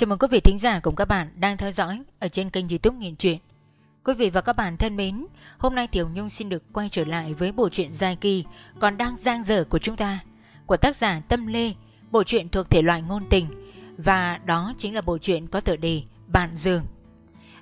Chào mừng quý vị thính giả cùng các bạn đang theo dõi ở trên kênh youtube Nghiện Truyện. Quý vị và các bạn thân mến, hôm nay Tiểu Nhung xin được quay trở lại với bộ truyện dài kỳ còn đang giang dở của chúng ta, của tác giả Tâm Lê, bộ truyện thuộc thể loại ngôn tình, và đó chính là bộ truyện có tựa đề Bạn Giường.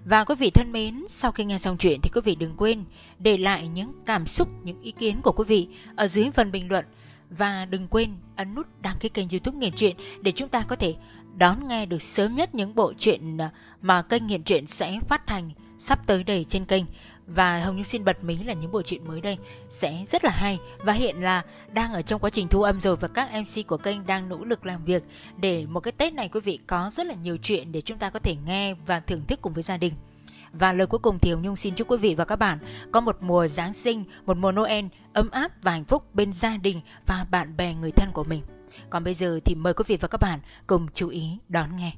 Và quý vị thân mến, sau khi nghe xong chuyện thì quý vị đừng quên để lại những cảm xúc, những ý kiến của quý vị ở dưới phần bình luận và đừng quên ấn nút đăng ký kênh youtube Nghiện chuyện để chúng ta có thể đón nghe được sớm nhất những bộ truyện à, mà kênh hiện Truyện sẽ phát hành sắp tới đây trên kênh và Hồng Nhung xin bật mí là những bộ truyện mới đây sẽ rất là hay và hiện là đang ở trong quá trình thu âm rồi và các MC của kênh đang nỗ lực làm việc để một cái Tết này quý vị có rất là nhiều chuyện để chúng ta có thể nghe và thưởng thức cùng với gia đình. Và lời cuối cùng thì Hồng Nhung xin chúc quý vị và các bạn có một mùa Giáng sinh, một mùa Noel ấm áp và hạnh phúc bên gia đình và bạn bè người thân của mình. Còn bây giờ thì mời quý vị và các bạn cùng chú ý đón nghe.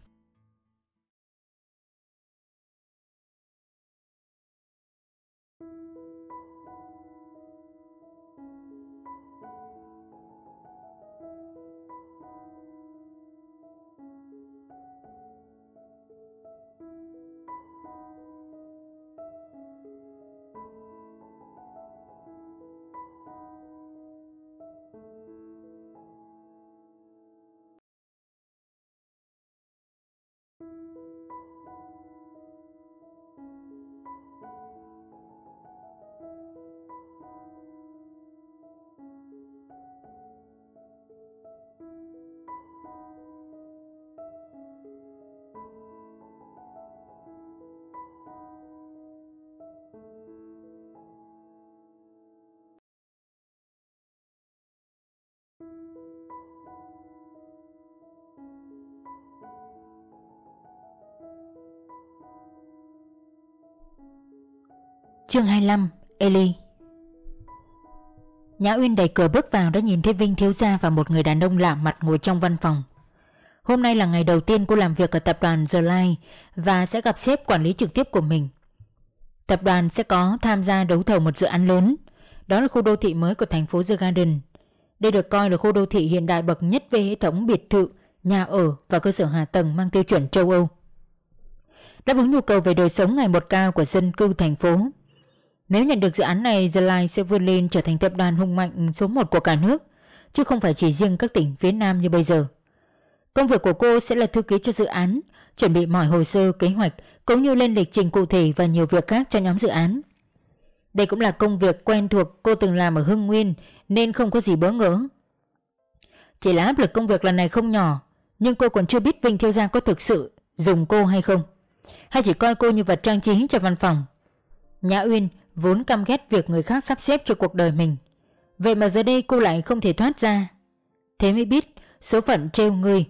Chương 25 Eli Nhã Uyên đẩy cửa bước vào đã nhìn thấy Vinh thiếu gia và một người đàn ông lạ mặt ngồi trong văn phòng. Hôm nay là ngày đầu tiên cô làm việc ở tập đoàn The Line và sẽ gặp sếp quản lý trực tiếp của mình. Tập đoàn sẽ có tham gia đấu thầu một dự án lớn, đó là khu đô thị mới của thành phố The Garden. Đây được coi là khu đô thị hiện đại bậc nhất về hệ thống biệt thự, nhà ở và cơ sở hạ tầng mang tiêu chuẩn châu Âu. Đáp ứng nhu cầu về đời sống ngày một cao của dân cư thành phố. Nếu nhận được dự án này, The Line sẽ vươn lên trở thành tập đoàn hùng mạnh số 1 của cả nước, chứ không phải chỉ riêng các tỉnh phía Nam như bây giờ. Công việc của cô sẽ là thư ký cho dự án, chuẩn bị mọi hồ sơ, kế hoạch, cũng như lên lịch trình cụ thể và nhiều việc khác cho nhóm dự án. Đây cũng là công việc quen thuộc cô từng làm ở Hưng Nguyên nên không có gì bỡ ngỡ. Chỉ là áp lực công việc lần này không nhỏ, nhưng cô còn chưa biết Vinh Thiêu Giang có thực sự dùng cô hay không. Hay chỉ coi cô như vật trang trí cho văn phòng. Nhã Uyên vốn căm ghét việc người khác sắp xếp cho cuộc đời mình. Vậy mà giờ đây cô lại không thể thoát ra. Thế mới biết, số phận trêu người.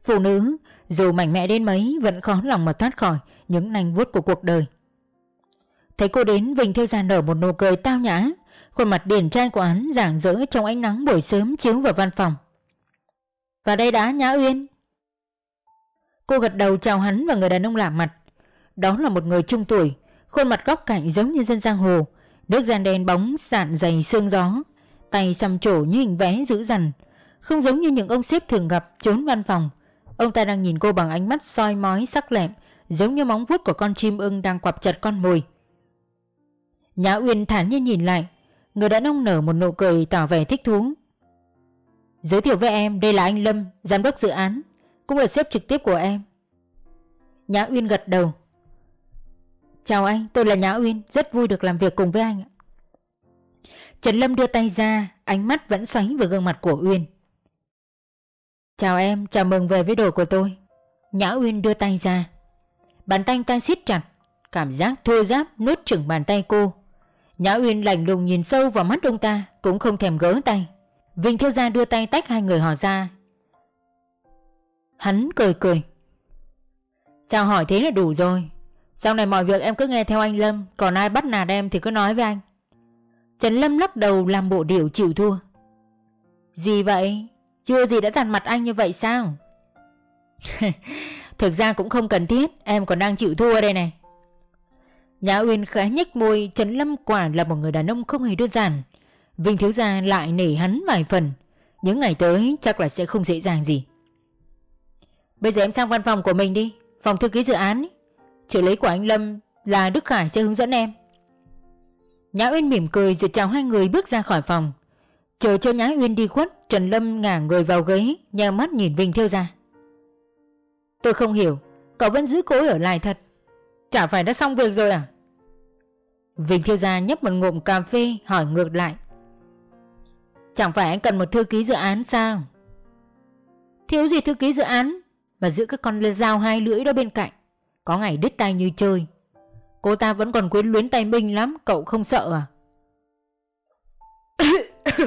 Phụ nữ, dù mạnh mẽ đến mấy, vẫn khó lòng mà thoát khỏi những nanh vuốt của cuộc đời. Thấy cô đến, Vinh Thiêu Gia nở một nụ cười tao nhã Khuôn mặt điển trai của hắn rạng rỡ trong ánh nắng buổi sớm chiếu vào văn phòng Và đây đã, Nhã Uyên Cô gật đầu chào hắn và người đàn ông lạ mặt Đó là một người trung tuổi Khuôn mặt góc cạnh giống như dân giang hồ, Nước gian đen bóng sạn dày sương gió, Tay xăm trổ như hình vẽ dữ dằn, Không giống như những ông sếp thường gặp trốn văn phòng. Ông ta đang nhìn cô bằng ánh mắt soi mói sắc lẹm, Giống như móng vuốt của con chim ưng đang quặp chặt con mồi. Nhã Uyên thản nhiên nhìn lại, Người đàn ông nở một nụ cười tỏ vẻ thích thú. Giới thiệu với em, đây là anh Lâm, Giám đốc dự án, Cũng là sếp trực tiếp của em. Nhã Uyên gật đầu. Chào anh, tôi là Nhã Uyên, Rất vui được làm việc cùng với anh Trần Lâm đưa tay ra, Ánh mắt vẫn xoáy vào gương mặt của Uyên. Chào em, Chào mừng về với đồ của tôi. Nhã Uyên đưa tay ra. Bàn tay ta siết chặt, Cảm giác thua giáp nuốt chửng bàn tay cô. Nhã Uyên lạnh lùng nhìn sâu vào mắt ông ta, Cũng không thèm gỡ tay. Vinh Thiêu Gia đưa tay tách hai người họ ra. Hắn cười cười. Chào hỏi thế là đủ rồi. Sau này mọi việc em cứ nghe theo anh Lâm, Còn ai bắt nạt em thì cứ nói với anh. Trần Lâm lắc đầu làm bộ điệu chịu thua. Gì vậy? Chưa gì đã dằn mặt anh như vậy sao? Thực ra cũng không cần thiết, Em còn đang chịu thua đây này. Nhã Uyên khẽ nhếch môi, Trần Lâm quả là một người đàn ông không hề đơn giản. Vinh Thiếu Gia lại nể hắn vài phần. Những ngày tới, chắc là sẽ không dễ dàng gì. Bây giờ em sang văn phòng của mình đi. Phòng thư ký dự án Trợ lý của anh Lâm là Đức Khải sẽ hướng dẫn em. Nhã Uyên mỉm cười rồi chào hai người bước ra khỏi phòng. Chờ cho Nhã Uyên đi khuất, Trần Lâm ngả người vào ghế, Nheo mắt nhìn Vinh Thiêu ra. Tôi không hiểu, Cậu vẫn giữ cố ở lại thật. Chả phải đã xong việc rồi à? Vinh Thiêu Gia nhấp một ngụm cà phê, hỏi ngược lại. Chẳng phải anh cần một thư ký dự án sao? Thiếu gì thư ký dự án? Mà giữ các con dao hai lưỡi đó bên cạnh. Có ngày đứt tay như chơi. Cô ta vẫn còn quyến luyến tay mình lắm Cậu không sợ à?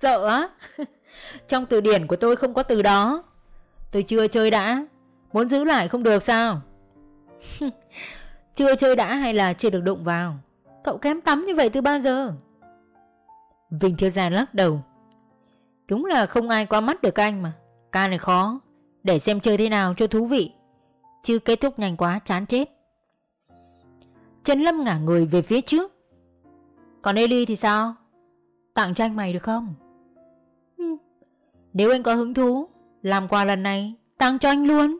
Sợ á? Trong từ điển của tôi không có từ đó. Tôi chưa chơi đã. Muốn giữ lại không được sao? Chưa chơi đã hay là chưa được đụng vào? Cậu kém tắm như vậy từ bao giờ? Vinh Thiếu Gia lắc đầu. Đúng là không ai qua mắt được anh mà. Ca này khó. Để xem chơi thế nào cho thú vị Chứ kết thúc nhanh quá chán chết. Trần Lâm ngả người về phía trước. Còn Eli thì sao? Tặng cho anh mày được không? Nếu anh có hứng thú Làm quà lần này Tặng cho anh luôn.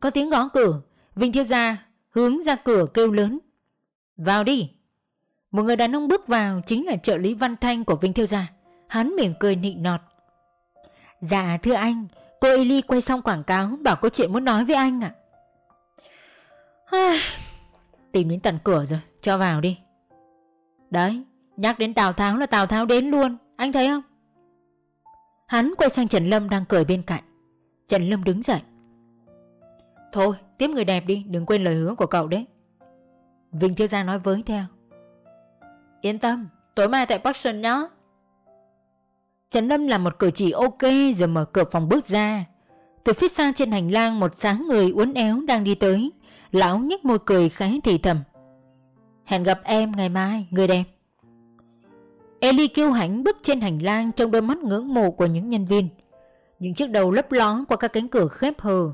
Có tiếng gõ cửa Vinh Thiếu Gia hướng ra cửa kêu lớn. Vào đi. Một người đàn ông bước vào Chính là trợ lý Văn Thanh của Vinh Thiếu Gia. Hắn mỉm cười nịnh nọt. Dạ thưa anh Cô Eli quay xong quảng cáo, Bảo có chuyện muốn nói với anh ạ. À. Tìm đến tận cửa rồi, Cho vào đi. Đấy, Nhắc đến Tào Tháo là Tào Tháo đến luôn, Anh thấy không? Hắn quay sang Trần Lâm đang cười bên cạnh. Trần Lâm đứng dậy. Thôi, tiếp người đẹp đi, Đừng quên lời hứa của cậu đấy. Vinh Thiếu Gia nói với theo. Yên tâm, Tối mai tại Parkson nhá. Trần Lâm làm một cử chỉ ok Rồi mở cửa phòng bước ra. Từ phía xa trên hành lang, Một sáng người uốn éo đang đi tới. Lão nhếch môi cười khẽ thì thầm. Hẹn gặp em ngày mai, Người đẹp. Ellie kêu hãnh bước trên hành lang Trong đôi mắt ngưỡng mộ của những nhân viên. Những chiếc đầu lấp ló qua các cánh cửa khép hờ.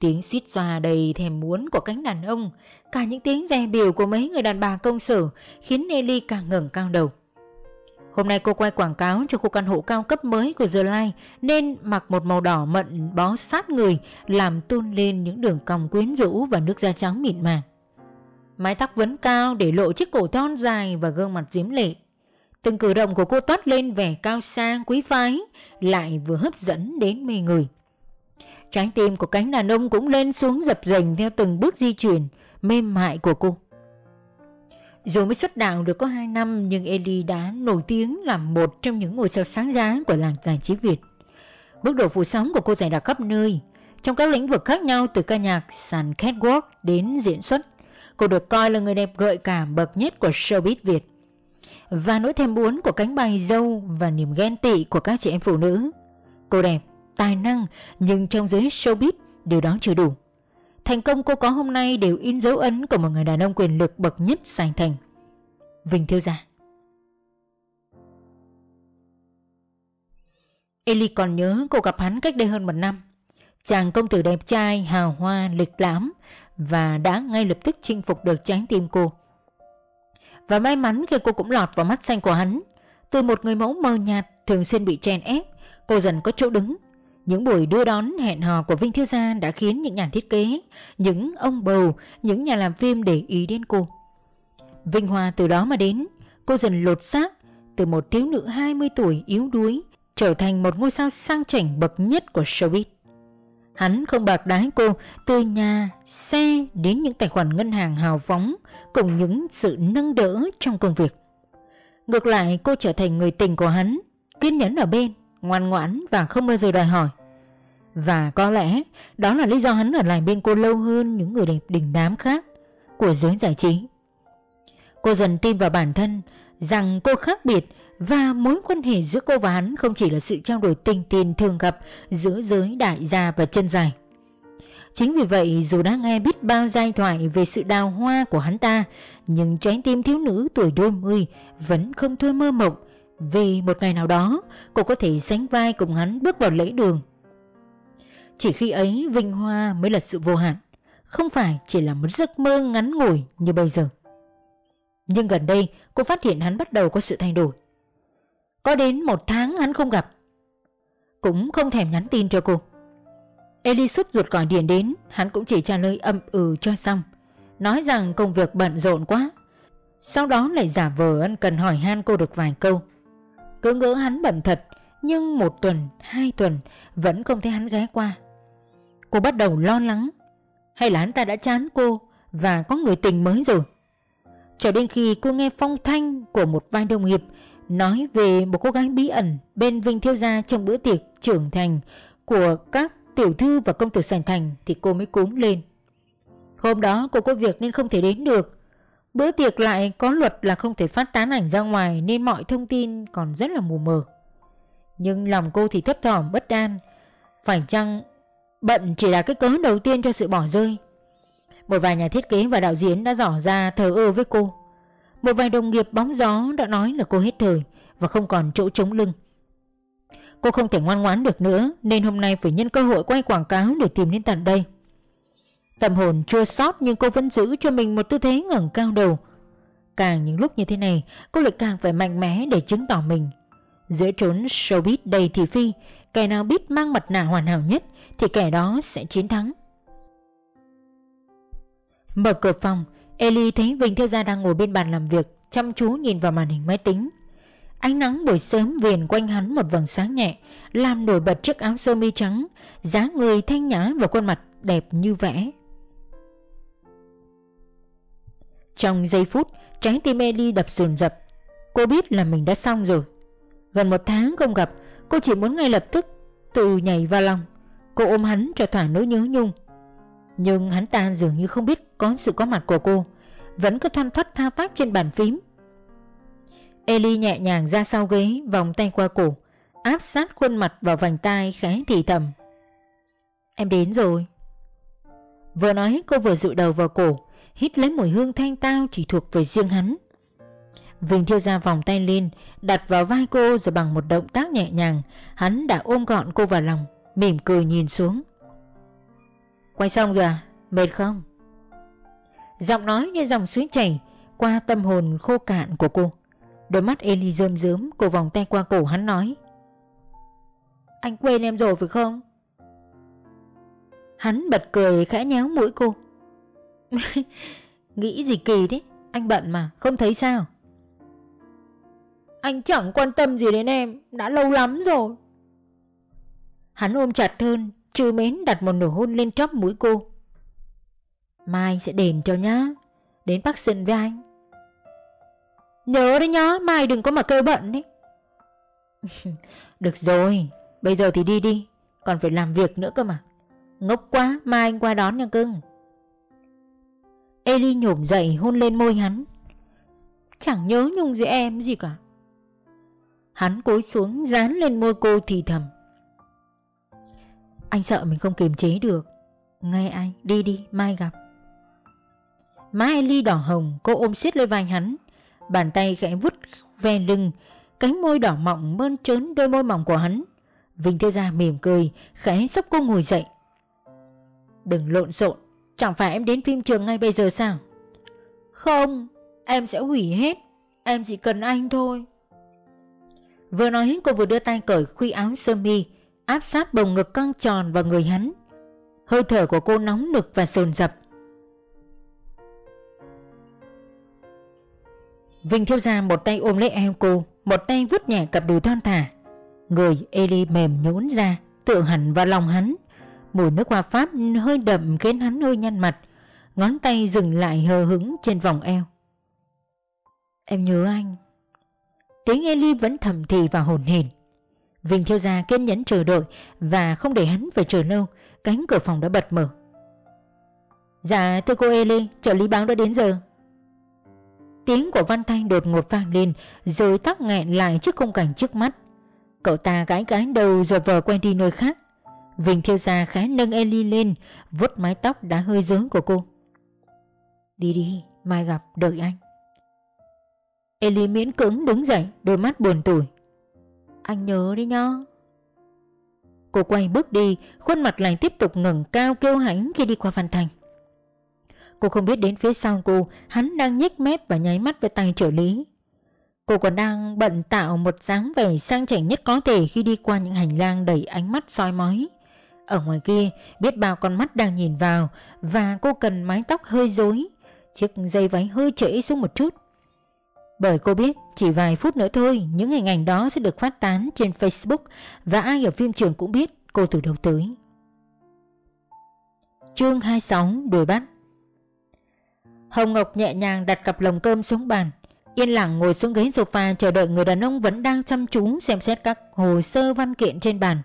Tiếng suýt xoa đầy thèm muốn của cánh đàn ông, Cả những tiếng dè biểu của mấy người đàn bà công sở Khiến Ellie càng ngẩng cao đầu. Hôm nay cô quay quảng cáo cho khu căn hộ cao cấp mới của The Line Nên mặc một màu đỏ mận bó sát người, Làm tôn lên những đường cong quyến rũ và nước da trắng mịn màng. Mái tóc vấn cao để lộ chiếc cổ thon dài và gương mặt diễm lệ. Từng cử động của cô toát lên vẻ cao sang, quý phái, Lại vừa hấp dẫn đến mê người. Trái tim của cánh đàn ông cũng lên xuống dập dềnh theo từng bước di chuyển, mềm mại của cô. Dù mới xuất đạo được có 2 năm nhưng Ellie đã nổi tiếng là một trong những ngôi sao sáng giá của làng giải trí Việt. Mức độ phủ sóng của cô dày đặc khắp nơi, trong các lĩnh vực khác nhau từ ca nhạc, sàn catwalk đến diễn xuất. Cô được coi là người đẹp gợi cảm bậc nhất của showbiz Việt. Và nỗi thèm muốn của cánh bài dâu và niềm ghen tị của các chị em phụ nữ. Cô đẹp tài năng nhưng trong giới showbiz điều đó chưa đủ. Thành công cô có hôm nay đều in dấu ấn của một người đàn ông quyền lực bậc nhất sành thành. Vinh Thiếu Gia Eli còn nhớ cô gặp hắn cách đây hơn một năm. Chàng công tử đẹp trai, hào hoa, lịch lãm và đã ngay lập tức chinh phục được trái tim cô. Và may mắn khi cô cũng lọt vào mắt xanh của hắn. Từ một người mẫu mờ nhạt thường xuyên bị chèn ép, cô dần có chỗ đứng những buổi đưa đón hẹn hò của Vinh Thiếu Gia đã khiến những nhà thiết kế, những ông bầu, những nhà làm phim để ý đến cô. Vinh Hoa từ đó mà đến, cô dần lột xác từ một thiếu nữ 20 tuổi yếu đuối trở thành một ngôi sao sang chảnh bậc nhất của showbiz. Hắn không bạc đái cô từ nhà, xe đến những tài khoản ngân hàng hào phóng cùng những sự nâng đỡ trong công việc. Ngược lại cô trở thành người tình của hắn, kiên nhẫn ở bên, ngoan ngoãn và không bao giờ đòi hỏi. Và có lẽ, đó là lý do hắn ở lại bên cô lâu hơn những người đẹp đình đám khác của giới giải trí. Cô dần tin vào bản thân rằng cô khác biệt và mối quan hệ giữa cô và hắn không chỉ là sự trao đổi tình tiền thường gặp giữa giới đại gia và chân dài. Chính vì vậy, dù đã nghe biết bao giai thoại về sự đào hoa của hắn ta, Nhưng trái tim thiếu nữ tuổi đôi mươi vẫn không thôi mơ mộng vì một ngày nào đó, cô có thể sánh vai cùng hắn bước vào lễ đường. Chỉ khi ấy, vinh hoa mới là sự vô hạn. Không phải chỉ là một giấc mơ ngắn ngủi như bây giờ. Nhưng gần đây, cô phát hiện hắn bắt đầu có sự thay đổi. Có đến một tháng hắn không gặp. Cũng không thèm nhắn tin cho cô. Eli sút ruột gọi điện đến, Hắn cũng chỉ trả lời âm ừ cho xong. Nói rằng công việc bận rộn quá. Sau đó lại giả vờ ân cần hỏi han cô được vài câu. Cứ ngỡ hắn bận thật Nhưng một tuần, hai tuần Vẫn không thấy hắn ghé qua. Cô bắt đầu lo lắng Hay là hắn ta đã chán cô Và có người tình mới rồi? Cho đến khi cô nghe phong thanh Của một vai đồng nghiệp Nói về một cô gái bí ẩn Bên Vinh Thiêu Gia trong bữa tiệc trưởng thành Của các tiểu thư và công tử sành thành Thì cô mới cuống lên. Hôm đó cô có việc nên không thể đến được. Bữa tiệc lại có luật là không thể phát tán ảnh ra ngoài Nên mọi thông tin còn rất là mù mờ. Nhưng lòng cô thì thấp thỏm, bất an. Phải chăng bận chỉ là cái cớ đầu tiên cho sự bỏ rơi? Một vài nhà thiết kế và đạo diễn đã dỏ ra thờ ơ với cô. Một vài đồng nghiệp bóng gió đã nói là cô hết thời Và không còn chỗ chống lưng. Cô không thể ngoan ngoãn được nữa, Nên hôm nay phải nhân cơ hội quay quảng cáo để tìm đến tận đây. Tâm hồn chua xót nhưng cô vẫn giữ cho mình một tư thế ngẩng cao đầu. Càng những lúc như thế này, cô lại càng phải mạnh mẽ để chứng tỏ mình. Giữa trốn showbiz đầy thị phi, kẻ nào biết mang mặt nạ hoàn hảo nhất thì kẻ đó sẽ chiến thắng. Mở cửa phòng, Ellie thấy Vinh Thiêu Gia đang ngồi bên bàn làm việc, chăm chú nhìn vào màn hình máy tính. Ánh nắng buổi sớm viền quanh hắn một vầng sáng nhẹ, làm nổi bật chiếc áo sơ mi trắng, dáng người thanh nhã và khuôn mặt đẹp như vẽ. Trong giây phút, trái tim Ellie đập dồn dập. Cô biết là mình đã xong rồi. Gần một tháng không gặp, Cô chỉ muốn ngay lập tức Tự nhảy vào lòng. Cô ôm hắn cho thỏa nỗi nhớ nhung. Nhưng hắn ta dường như không biết có sự có mặt của cô, Vẫn cứ thoăn thoắt thao tác trên bàn phím. Ellie nhẹ nhàng ra sau ghế, Vòng tay qua cổ, Áp sát khuôn mặt vào vành tai khẽ thì thầm. Em đến rồi. Vừa nói, cô vừa dụi đầu vào cổ hít lấy mùi hương thanh tao chỉ thuộc về riêng hắn. Vinh thiêu ra vòng tay lên, đặt vào vai cô rồi bằng một động tác nhẹ nhàng, hắn đã ôm gọn cô vào lòng, mỉm cười nhìn xuống. Quay xong rồi à? Mệt không? Giọng nói như dòng suối chảy qua tâm hồn khô cạn của cô. Đôi mắt Eli rơm rớm, cô vòng tay qua cổ hắn nói. Anh quên em rồi phải không? Hắn bật cười khẽ nhéo mũi cô. Nghĩ gì kỳ đấy Anh bận mà không thấy sao? Anh chẳng quan tâm gì đến em Đã lâu lắm rồi. Hắn ôm chặt hơn Trừ mến đặt một nụ hôn lên chóp mũi cô. Mai sẽ đền cho nhá Đến bác sinh với anh. Nhớ đấy nhá Mai đừng có mà kêu bận đấy Được rồi Bây giờ thì đi đi Còn phải làm việc nữa cơ mà. Ngốc quá Mai anh qua đón nha cưng Eli nhổm dậy hôn lên môi hắn. Chẳng nhớ nhung gì em gì cả. Hắn cúi xuống dán lên môi cô thì thầm. Anh sợ mình không kiềm chế được. Nghe anh đi đi, mai gặp. Má Eli đỏ hồng, Cô ôm siết lấy vai hắn. Bàn tay khẽ vút ve lưng, Cánh môi đỏ mọng mơn trớn đôi môi mỏng của hắn. Vinh Tiêu Gia mỉm cười, Khẽ giúp cô ngồi dậy. Đừng lộn xộn Chẳng phải em đến phim trường ngay bây giờ sao? Không, Em sẽ hủy hết. Em chỉ cần anh thôi. Vừa nói, cô vừa đưa tay cởi khuy áo sơ mi, Áp sát bồng ngực căng tròn vào người hắn. Hơi thở của cô nóng nực và sồn dập. Vinh thiếu ra một tay ôm lấy eo cô, Một tay vứt nhẹ cặp đùi thon thả. Người Eli mềm nhũn ra tự hẳn vào lòng hắn. Mùi nước hoa pháp hơi đậm khiến hắn hơi nhăn mặt. Ngón tay dừng lại hờ hứng trên vòng eo. Em nhớ anh. Tiếng Eli vẫn thầm thì và hồn hển Vinh theo gia kiên nhẫn chờ đợi Và không để hắn phải chờ lâu. Cánh cửa phòng đã bật mở. Dạ thưa cô Eli Trợ lý báo đã đến giờ. Tiếng của Văn Thanh đột ngột vang lên, Rồi tóc nghẹn lại trước khung cảnh trước mắt. Cậu ta gãi gãi đầu rồi vờ quay đi nơi khác. Vinh thiêu gia khẽ nâng Eli lên, vuốt mái tóc đã hơi rối của cô. Đi đi, Mai gặp, đợi anh. Eli miễn cưỡng đứng dậy, Đôi mắt buồn tủi. Anh nhớ đấy nhá. Cô quay bước đi, Khuôn mặt lại tiếp tục ngẩng cao kêu hãnh Khi đi qua Văn Thành. Cô không biết đến phía sau cô, Hắn đang nhếch mép và nháy mắt với tay trợ lý. Cô còn đang bận tạo một dáng vẻ sang chảnh nhất có thể Khi đi qua những hành lang đầy ánh mắt soi mói. Ở ngoài kia biết bao con mắt đang nhìn vào và cô cần mái tóc hơi rối, chiếc dây váy hơi trễ xuống một chút. Bởi cô biết chỉ vài phút nữa thôi những hình ảnh đó sẽ được phát tán trên Facebook và ai ở phim trường cũng biết cô từ đầu tới. Chương 26 đuổi bắt Hồng Ngọc nhẹ nhàng đặt cặp lồng cơm xuống bàn Yên lặng ngồi xuống ghế sofa chờ đợi người đàn ông vẫn đang chăm chú xem xét các hồ sơ văn kiện trên bàn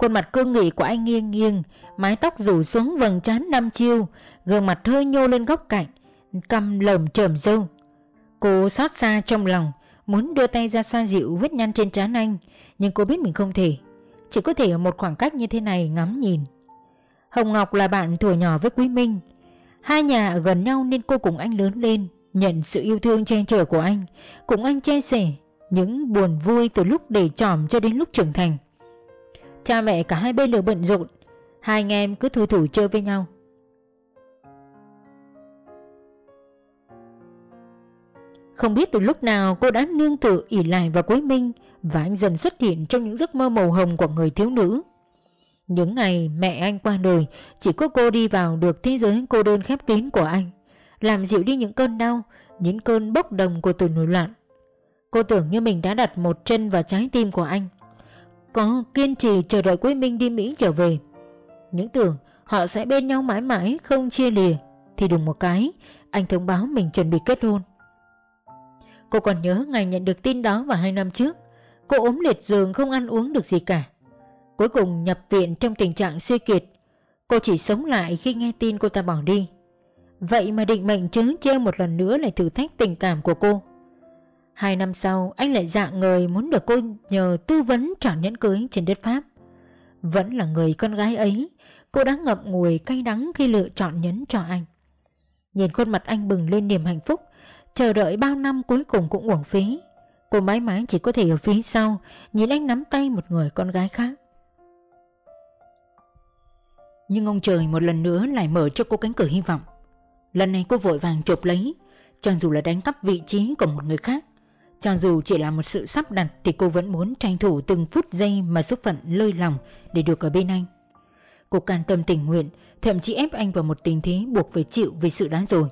Khuôn mặt cương nghị của anh nghiêng nghiêng, Mái tóc rủ xuống vầng trán năm chiêu, Gương mặt hơi nhô lên góc cạnh Căm lởm trởm râu. Cô xót xa trong lòng, Muốn đưa tay ra xoa dịu vết nhăn trên trán anh, Nhưng cô biết mình không thể. Chỉ có thể ở một khoảng cách như thế này ngắm nhìn. Hồng Ngọc là bạn thuở nhỏ với Quý Minh. Hai nhà ở gần nhau nên cô cùng anh lớn lên, Nhận sự yêu thương che chở của anh, Cùng anh chia sẻ Những buồn vui từ lúc để tròm cho đến lúc trưởng thành. Cha mẹ cả hai bên đều bận rộn. Hai anh em cứ thủ thủ chơi với nhau. Không biết từ lúc nào cô đã nương tự ỉ lại vào Quế Minh Và anh dần xuất hiện trong những giấc mơ màu hồng của người thiếu nữ. Những ngày mẹ anh qua đời, Chỉ có cô đi vào được thế giới cô đơn khép kín của anh, Làm dịu đi những cơn đau, Những cơn bốc đồng của tuổi nổi loạn. Cô tưởng như mình đã đặt một chân vào trái tim của anh có kiên trì chờ đợi Quế Minh đi Mỹ trở về. Những tưởng họ sẽ bên nhau mãi mãi, không chia lìa, Thì đùng một cái, Anh thông báo mình chuẩn bị kết hôn. Cô còn nhớ ngày nhận được tin đó vào hai năm trước. Cô ốm liệt giường, không ăn uống được gì cả. Cuối cùng nhập viện trong tình trạng suy kiệt. Cô chỉ sống lại khi nghe tin cô ta bỏ đi. Vậy mà định mệnh chứng treo một lần nữa lại thử thách tình cảm của cô. Hai năm sau, anh lại dạng người muốn được cô nhờ tư vấn chọn nhẫn cưới trên đất Pháp. Vẫn là người con gái ấy, Cô đã ngậm ngùi cay đắng khi lựa chọn nhẫn cho anh. Nhìn khuôn mặt anh bừng lên niềm hạnh phúc, Chờ đợi bao năm cuối cùng cũng uổng phí. Cô mãi mãi chỉ có thể ở phía sau, Nhìn anh nắm tay một người con gái khác. Nhưng ông trời một lần nữa lại mở cho cô cánh cửa hy vọng. Lần này cô vội vàng chụp lấy Chẳng dù là đánh cắp vị trí của một người khác. Cho dù chỉ là một sự sắp đặt Thì cô vẫn muốn tranh thủ từng phút giây Mà số phận lơi lòng để được ở bên anh. Cô can tâm tình nguyện, Thậm chí ép anh vào một tình thế buộc phải chịu vì sự đã rồi.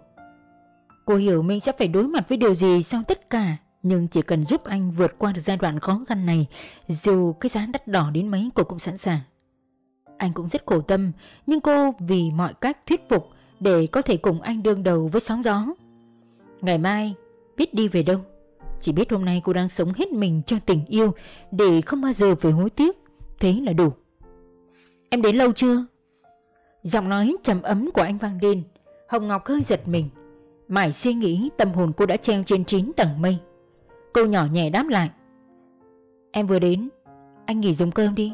Cô hiểu mình sẽ phải đối mặt với điều gì sau tất cả, Nhưng chỉ cần giúp anh vượt qua được giai đoạn khó khăn này, Dù cái giá đắt đỏ đến mấy cô cũng sẵn sàng. Anh cũng rất khổ tâm, Nhưng cô vì mọi cách thuyết phục Để có thể cùng anh đương đầu với sóng gió. Ngày mai, biết đi về đâu? Chỉ biết hôm nay cô đang sống hết mình cho tình yêu Để không bao giờ phải hối tiếc. Thế là đủ. Em đến lâu chưa? Giọng nói trầm ấm của anh vang lên. Hồng Ngọc hơi giật mình. Mãi suy nghĩ, tâm hồn cô đã treo trên 9 tầng mây. Cô nhỏ nhẹ đáp lại. Em vừa đến. Anh nghỉ dùng cơm đi.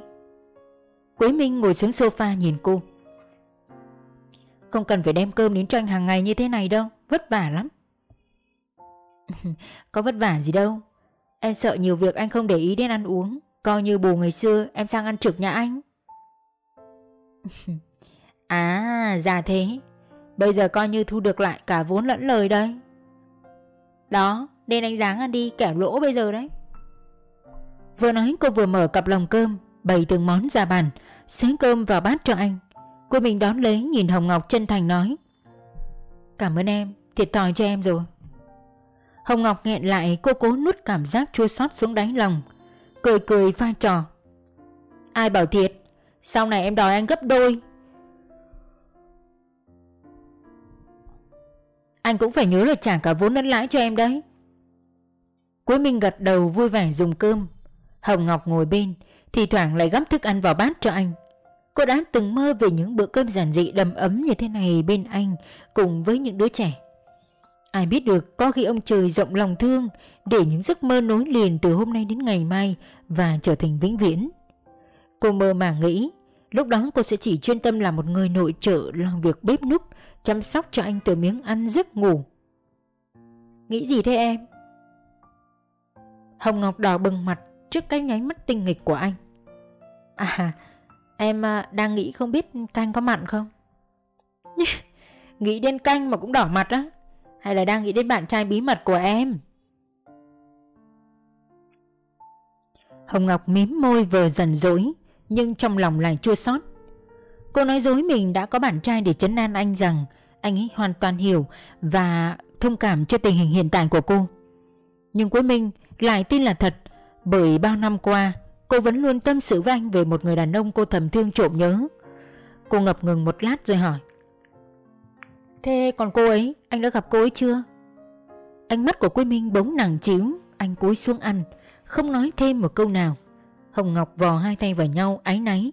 Quế Minh ngồi xuống sofa nhìn cô. Không cần phải đem cơm đến cho anh hàng ngày như thế này đâu. Vất vả lắm. Có vất vả gì đâu. Em sợ nhiều việc anh không để ý đến ăn uống. Coi như bù ngày xưa, em sang ăn trực nhà anh. À già thế. Bây giờ coi như thu được lại cả vốn lẫn lời đây. Đó, Nên đánh dáng ăn đi kẻo lỗ bây giờ đấy. Vừa nói, cô vừa mở cặp lồng cơm, Bày từng món ra bàn Xới cơm vào bát cho anh. Cô mình đón lấy, nhìn Hồng Ngọc chân thành nói, Cảm ơn em, Thiệt thòi cho em rồi. Hồng Ngọc nghẹn lại, cô cố nuốt cảm giác chua xót xuống đáy lòng, Cười cười pha trò. Ai bảo thiệt, Sau này em đòi anh gấp đôi. Anh cũng phải nhớ là trả cả vốn lẫn lãi cho em đấy. Quế Minh gật đầu vui vẻ dùng cơm. Hồng Ngọc ngồi bên Thì thoảng lại gắp thức ăn vào bát cho anh. Cô đã từng mơ về những bữa cơm giản dị đầm ấm như thế này bên anh Cùng với những đứa trẻ. Ai biết được có khi ông trời rộng lòng thương Để những giấc mơ nối liền từ hôm nay đến ngày mai Và trở thành vĩnh viễn. Cô mơ mà nghĩ, Lúc đó cô sẽ chỉ chuyên tâm làm một người nội trợ Làm việc bếp núc, Chăm sóc cho anh từ miếng ăn, giấc ngủ. Nghĩ gì thế em? Hồng Ngọc đỏ bừng mặt Trước cái nháy mắt tinh nghịch của anh. À Em à, đang nghĩ không biết canh có mặn không? Nghĩ đến canh mà cũng đỏ mặt á. Hay là đang nghĩ đến bạn trai bí mật của em? Hồng Ngọc mím môi vừa dần dỗi, Nhưng trong lòng lại chua xót. Cô nói dối mình đã có bạn trai để chấn an anh rằng Anh ấy hoàn toàn hiểu Và thông cảm cho tình hình hiện tại của cô. Nhưng cuối Minh lại tin là thật, Bởi bao năm qua, Cô vẫn luôn tâm sự với anh về một người đàn ông cô thầm thương trộm nhớ. Cô ngập ngừng một lát rồi hỏi Thế còn cô ấy, anh đã gặp cô ấy chưa? Ánh mắt của Quy Minh bỗng nặng chiếu Anh cúi xuống ăn Không nói thêm một câu nào. Hồng Ngọc vò hai tay vào nhau áy náy.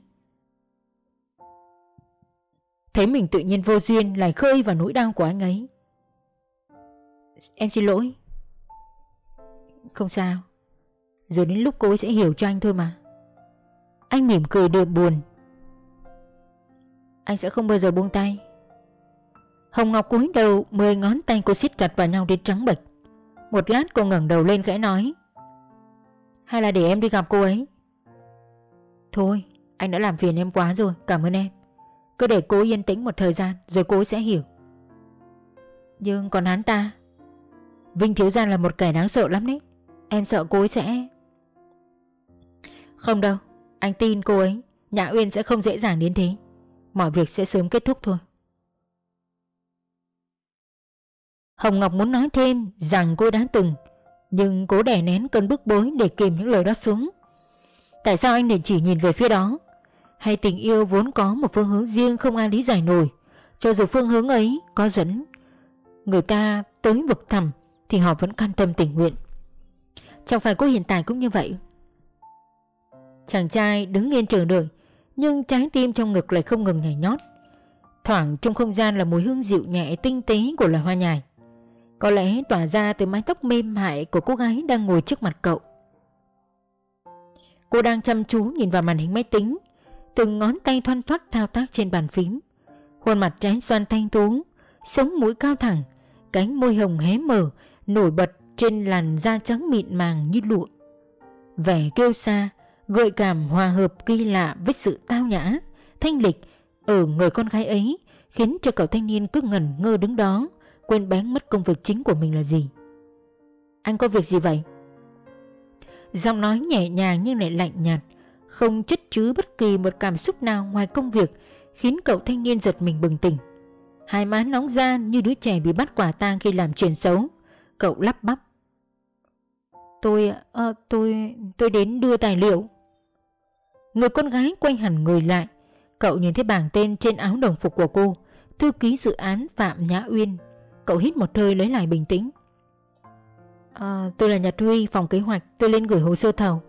Thấy mình tự nhiên vô duyên Lại khơi vào nỗi đau của anh ấy. Em xin lỗi. Không sao. Rồi đến lúc cô ấy sẽ hiểu cho anh thôi mà. Anh mỉm cười đượm buồn. Anh sẽ không bao giờ buông tay. Hồng Ngọc cúi đầu, Mười ngón tay cô siết chặt vào nhau đến trắng bệch. Một lát cô ngẩng đầu lên khẽ nói, Hay là để em đi gặp cô ấy? Thôi, anh đã làm phiền em quá rồi, Cảm ơn em. Cứ để cô yên tĩnh một thời gian, Rồi cô sẽ hiểu. Nhưng còn hắn ta? Vinh Thiếu Gia là một kẻ đáng sợ lắm đấy. Em sợ cô ấy sẽ Không đâu, Anh tin cô ấy, Nhã Uyên sẽ không dễ dàng đến thế. Mọi việc sẽ sớm kết thúc thôi. Hồng Ngọc muốn nói thêm rằng cô đã từng, Nhưng cố đè nén cơn bức bối để kìm những lời đó xuống. Tại sao anh lại chỉ nhìn về phía đó? Hay tình yêu vốn có một phương hướng riêng không ai lý giải nổi, Cho dù phương hướng ấy có dẫn Người ta tới vực thẳm Thì họ vẫn can tâm tình nguyện. Chẳng phải cô hiện tại cũng như vậy? Chàng trai đứng yên chờ đợi, Nhưng trái tim trong ngực lại không ngừng nhảy nhót. Thoảng trong không gian là mùi hương dịu nhẹ, tinh tế của loài hoa nhài. Có lẽ tỏa ra từ mái tóc mềm mại của cô gái đang ngồi trước mặt cậu. Cô đang chăm chú nhìn vào màn hình máy tính, Từng ngón tay thoăn thoắt thao tác trên bàn phím. Khuôn mặt trái xoan thanh tú, Sống mũi cao thẳng, Cánh môi hồng hé mở, Nổi bật trên làn da trắng mịn màng như lụa. Vẻ kêu xa Gợi cảm hòa hợp kỳ lạ với sự tao nhã, Thanh lịch Ở người con gái ấy Khiến cho cậu thanh niên cứ ngẩn ngơ đứng đó. Quên bén mất công việc chính của mình là gì. Anh có việc gì vậy? Giọng nói nhẹ nhàng nhưng lại lạnh nhạt Không chất chứa bất kỳ một cảm xúc nào ngoài công việc Khiến cậu thanh niên giật mình bừng tỉnh. Hai má nóng ra như đứa trẻ bị bắt quả tang khi làm chuyện xấu. Cậu lắp bắp. Tôi, à, tôi, tôi đến đưa tài liệu. Người con gái quay hẳn người lại. Cậu nhìn thấy bảng tên trên áo đồng phục của cô Thư ký dự án Phạm Nhã Uyên. Cậu hít một hơi lấy lại bình tĩnh À, tôi là Nhật Huy, phòng kế hoạch, tôi lên gửi hồ sơ thầu.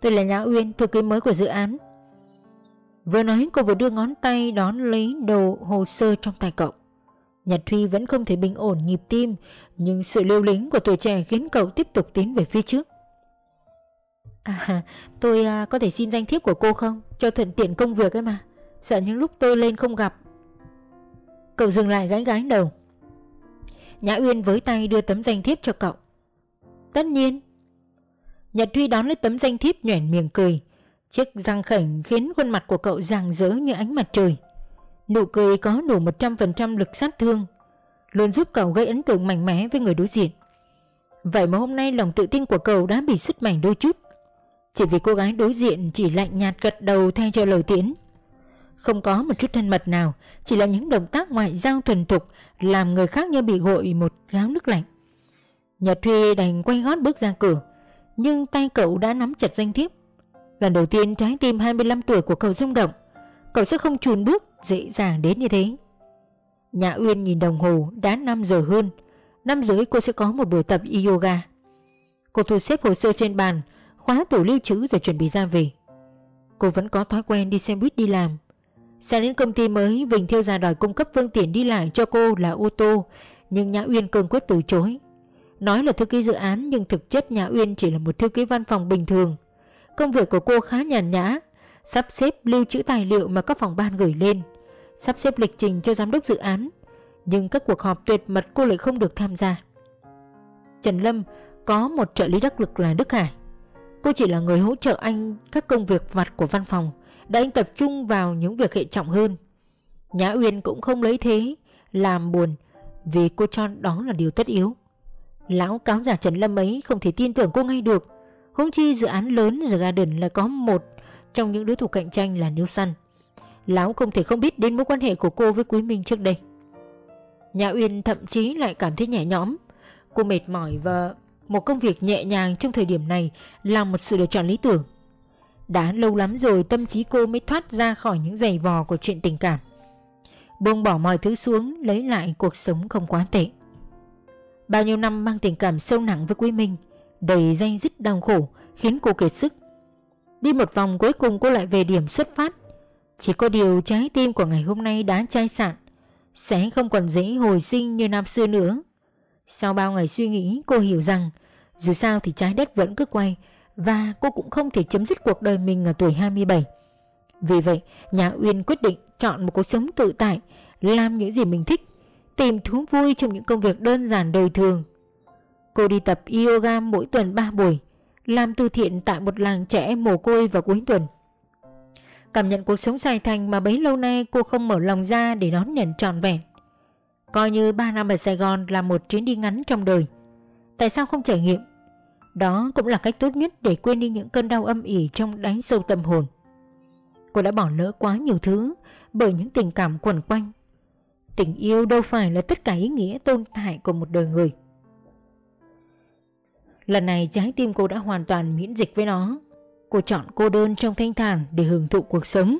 Tôi là Nhã Uyên, thư ký mới của dự án. Vừa nói cô vừa đưa ngón tay đón lấy đồ hồ sơ trong tay cậu. Nhật Huy vẫn không thể bình ổn nhịp tim, nhưng sự liêu lính của tuổi trẻ khiến cậu tiếp tục tiến về phía trước. À, tôi à, có thể xin danh thiếp của cô không? Cho thuận tiện công việc ấy mà. Sợ những lúc tôi lên không gặp. Cậu dừng lại gánh gánh đầu. Nhã Uyên với tay đưa tấm danh thiếp cho cậu. Tất nhiên. Nhật Huy đón lấy tấm danh thiếp nhoẻn miệng cười. Chiếc răng khảnh khiến khuôn mặt của cậu rạng rỡ như ánh mặt trời. Nụ cười có đủ 100% lực sát thương, Luôn giúp cậu gây ấn tượng mạnh mẽ với người đối diện. Vậy mà hôm nay lòng tự tin của cậu đã bị sứt mảnh đôi chút. Chỉ vì cô gái đối diện chỉ lạnh nhạt gật đầu thay cho lời tiễn. Không có một chút thân mật nào, Chỉ là những động tác ngoại giao thuần thục làm người khác như bị gội một gáo nước lạnh. Nhật Thuy đành quay gót bước ra cửa, nhưng tay cậu đã nắm chặt danh thiếp. Lần đầu tiên trái tim 25 tuổi của cậu rung động, cậu sẽ không chùn bước dễ dàng đến như thế. Nhã Uyên nhìn đồng hồ đã 5 giờ hơn, năm rưỡi cô sẽ có một buổi tập yoga. Cô thu xếp hồ sơ trên bàn, khóa tủ lưu trữ rồi chuẩn bị ra về. Cô vẫn có thói quen đi xe buýt đi làm, Sang đến công ty mới, Vinh Thiêu Gia đòi cung cấp phương tiện đi lại cho cô là ô tô. Nhưng Nhã Uyên cương quyết từ chối. Nói là thư ký dự án, nhưng thực chất Nhã Uyên chỉ là một thư ký văn phòng bình thường. Công việc của cô khá nhàn nhã. Sắp xếp lưu trữ tài liệu mà các phòng ban gửi lên. Sắp xếp lịch trình cho giám đốc dự án. Nhưng các cuộc họp tuyệt mật cô lại không được tham gia. Trần Lâm, có một trợ lý đắc lực là Đức Hải. Cô chỉ là người hỗ trợ anh các công việc vặt của văn phòng để anh tập trung vào những việc hệ trọng hơn. Nhã Uyên cũng không lấy thế làm buồn vì cô cho đó là điều tất yếu. Lão cáo giả Trần Lâm ấy không thể tin tưởng cô ngay được. Hôm chi dự án lớn The Garden lại có một trong những đối thủ cạnh tranh là New Sun, Lão không thể không biết đến mối quan hệ của cô với Quý Minh trước đây. Nhã Uyên thậm chí lại cảm thấy nhẹ nhõm. Cô mệt mỏi và một công việc nhẹ nhàng trong thời điểm này là một sự lựa chọn lý tưởng. Đã lâu lắm rồi tâm trí cô mới thoát ra khỏi những giày vò của chuyện tình cảm. Buông bỏ mọi thứ xuống lấy lại cuộc sống không quá tệ. Bao nhiêu năm mang tình cảm sâu nặng với Quý Minh, đầy danh dứt đau khổ khiến cô kiệt sức. Đi một vòng cuối cùng cô lại về điểm xuất phát. Chỉ có điều trái tim của ngày hôm nay đã chai sạn, sẽ không còn dễ hồi sinh như năm xưa nữa. Sau bao ngày suy nghĩ cô hiểu rằng dù sao thì trái đất vẫn cứ quay và cô cũng không thể chấm dứt cuộc đời mình ở tuổi 27. Vì vậy, nhà Uyên quyết định chọn một cuộc sống tự tại, làm những gì mình thích, tìm thú vui trong những công việc đơn giản đời thường. Cô đi tập yoga mỗi tuần 3 buổi, làm từ thiện tại một làng trẻ mồ côi vào cuối tuần. Cảm nhận cuộc sống dài thành mà bấy lâu nay cô không mở lòng ra để đón nhận trọn vẹn. Coi như 3 năm ở Sài Gòn là một chuyến đi ngắn trong đời. Tại sao không trải nghiệm? Đó cũng là cách tốt nhất để quên đi những cơn đau âm ỉ trong đáy sâu tâm hồn. Cô đã bỏ lỡ quá nhiều thứ bởi những tình cảm quẩn quanh. Tình yêu đâu phải là tất cả ý nghĩa tồn tại của một đời người. Lần này trái tim cô đã hoàn toàn miễn dịch với nó. Cô chọn cô đơn trong thanh thản để hưởng thụ cuộc sống.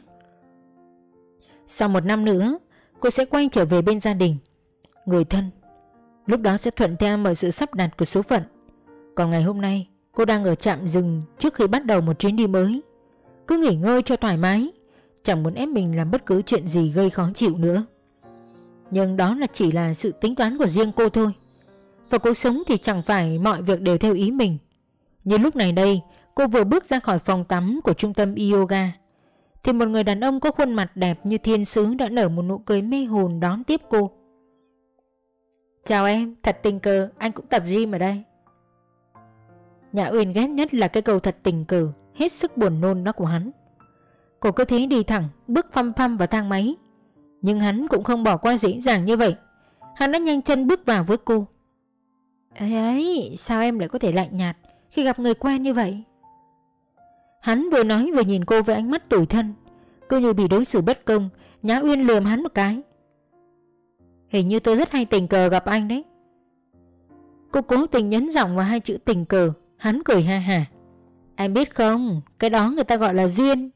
Sau một năm nữa, cô sẽ quay trở về bên gia đình, người thân. Lúc đó sẽ thuận theo mọi sự sắp đặt của số phận. Còn ngày hôm nay, cô đang ở trạm rừng trước khi bắt đầu một chuyến đi mới. Cứ nghỉ ngơi cho thoải mái, chẳng muốn ép mình làm bất cứ chuyện gì gây khó chịu nữa. Nhưng đó là chỉ là sự tính toán của riêng cô thôi. Và cuộc sống thì chẳng phải mọi việc đều theo ý mình. Như lúc này đây, cô vừa bước ra khỏi phòng tắm của trung tâm yoga. Thì một người đàn ông có khuôn mặt đẹp như thiên sứ đã nở một nụ cười mê hồn đón tiếp cô. Chào em, thật tình cờ, anh cũng tập gym ở đây. Nhã Uyên ghét nhất là cái câu thật tình cờ, hết sức buồn nôn đó của hắn. Cô cứ thế đi thẳng, bước phăm phăm vào thang máy. Nhưng hắn cũng không bỏ qua dễ dàng như vậy. Hắn đã nhanh chân bước vào với cô. Ấy ấy, sao em lại có thể lạnh nhạt khi gặp người quen như vậy? Hắn vừa nói vừa nhìn cô với ánh mắt tủi thân. Cứ như bị đối xử bất công, Nhã Uyên lườm hắn một cái. Hình như tôi rất hay tình cờ gặp anh đấy. Cô cố tình nhấn giọng vào hai chữ tình cờ, hắn cười ha hà. Anh biết không, cái đó người ta gọi là duyên.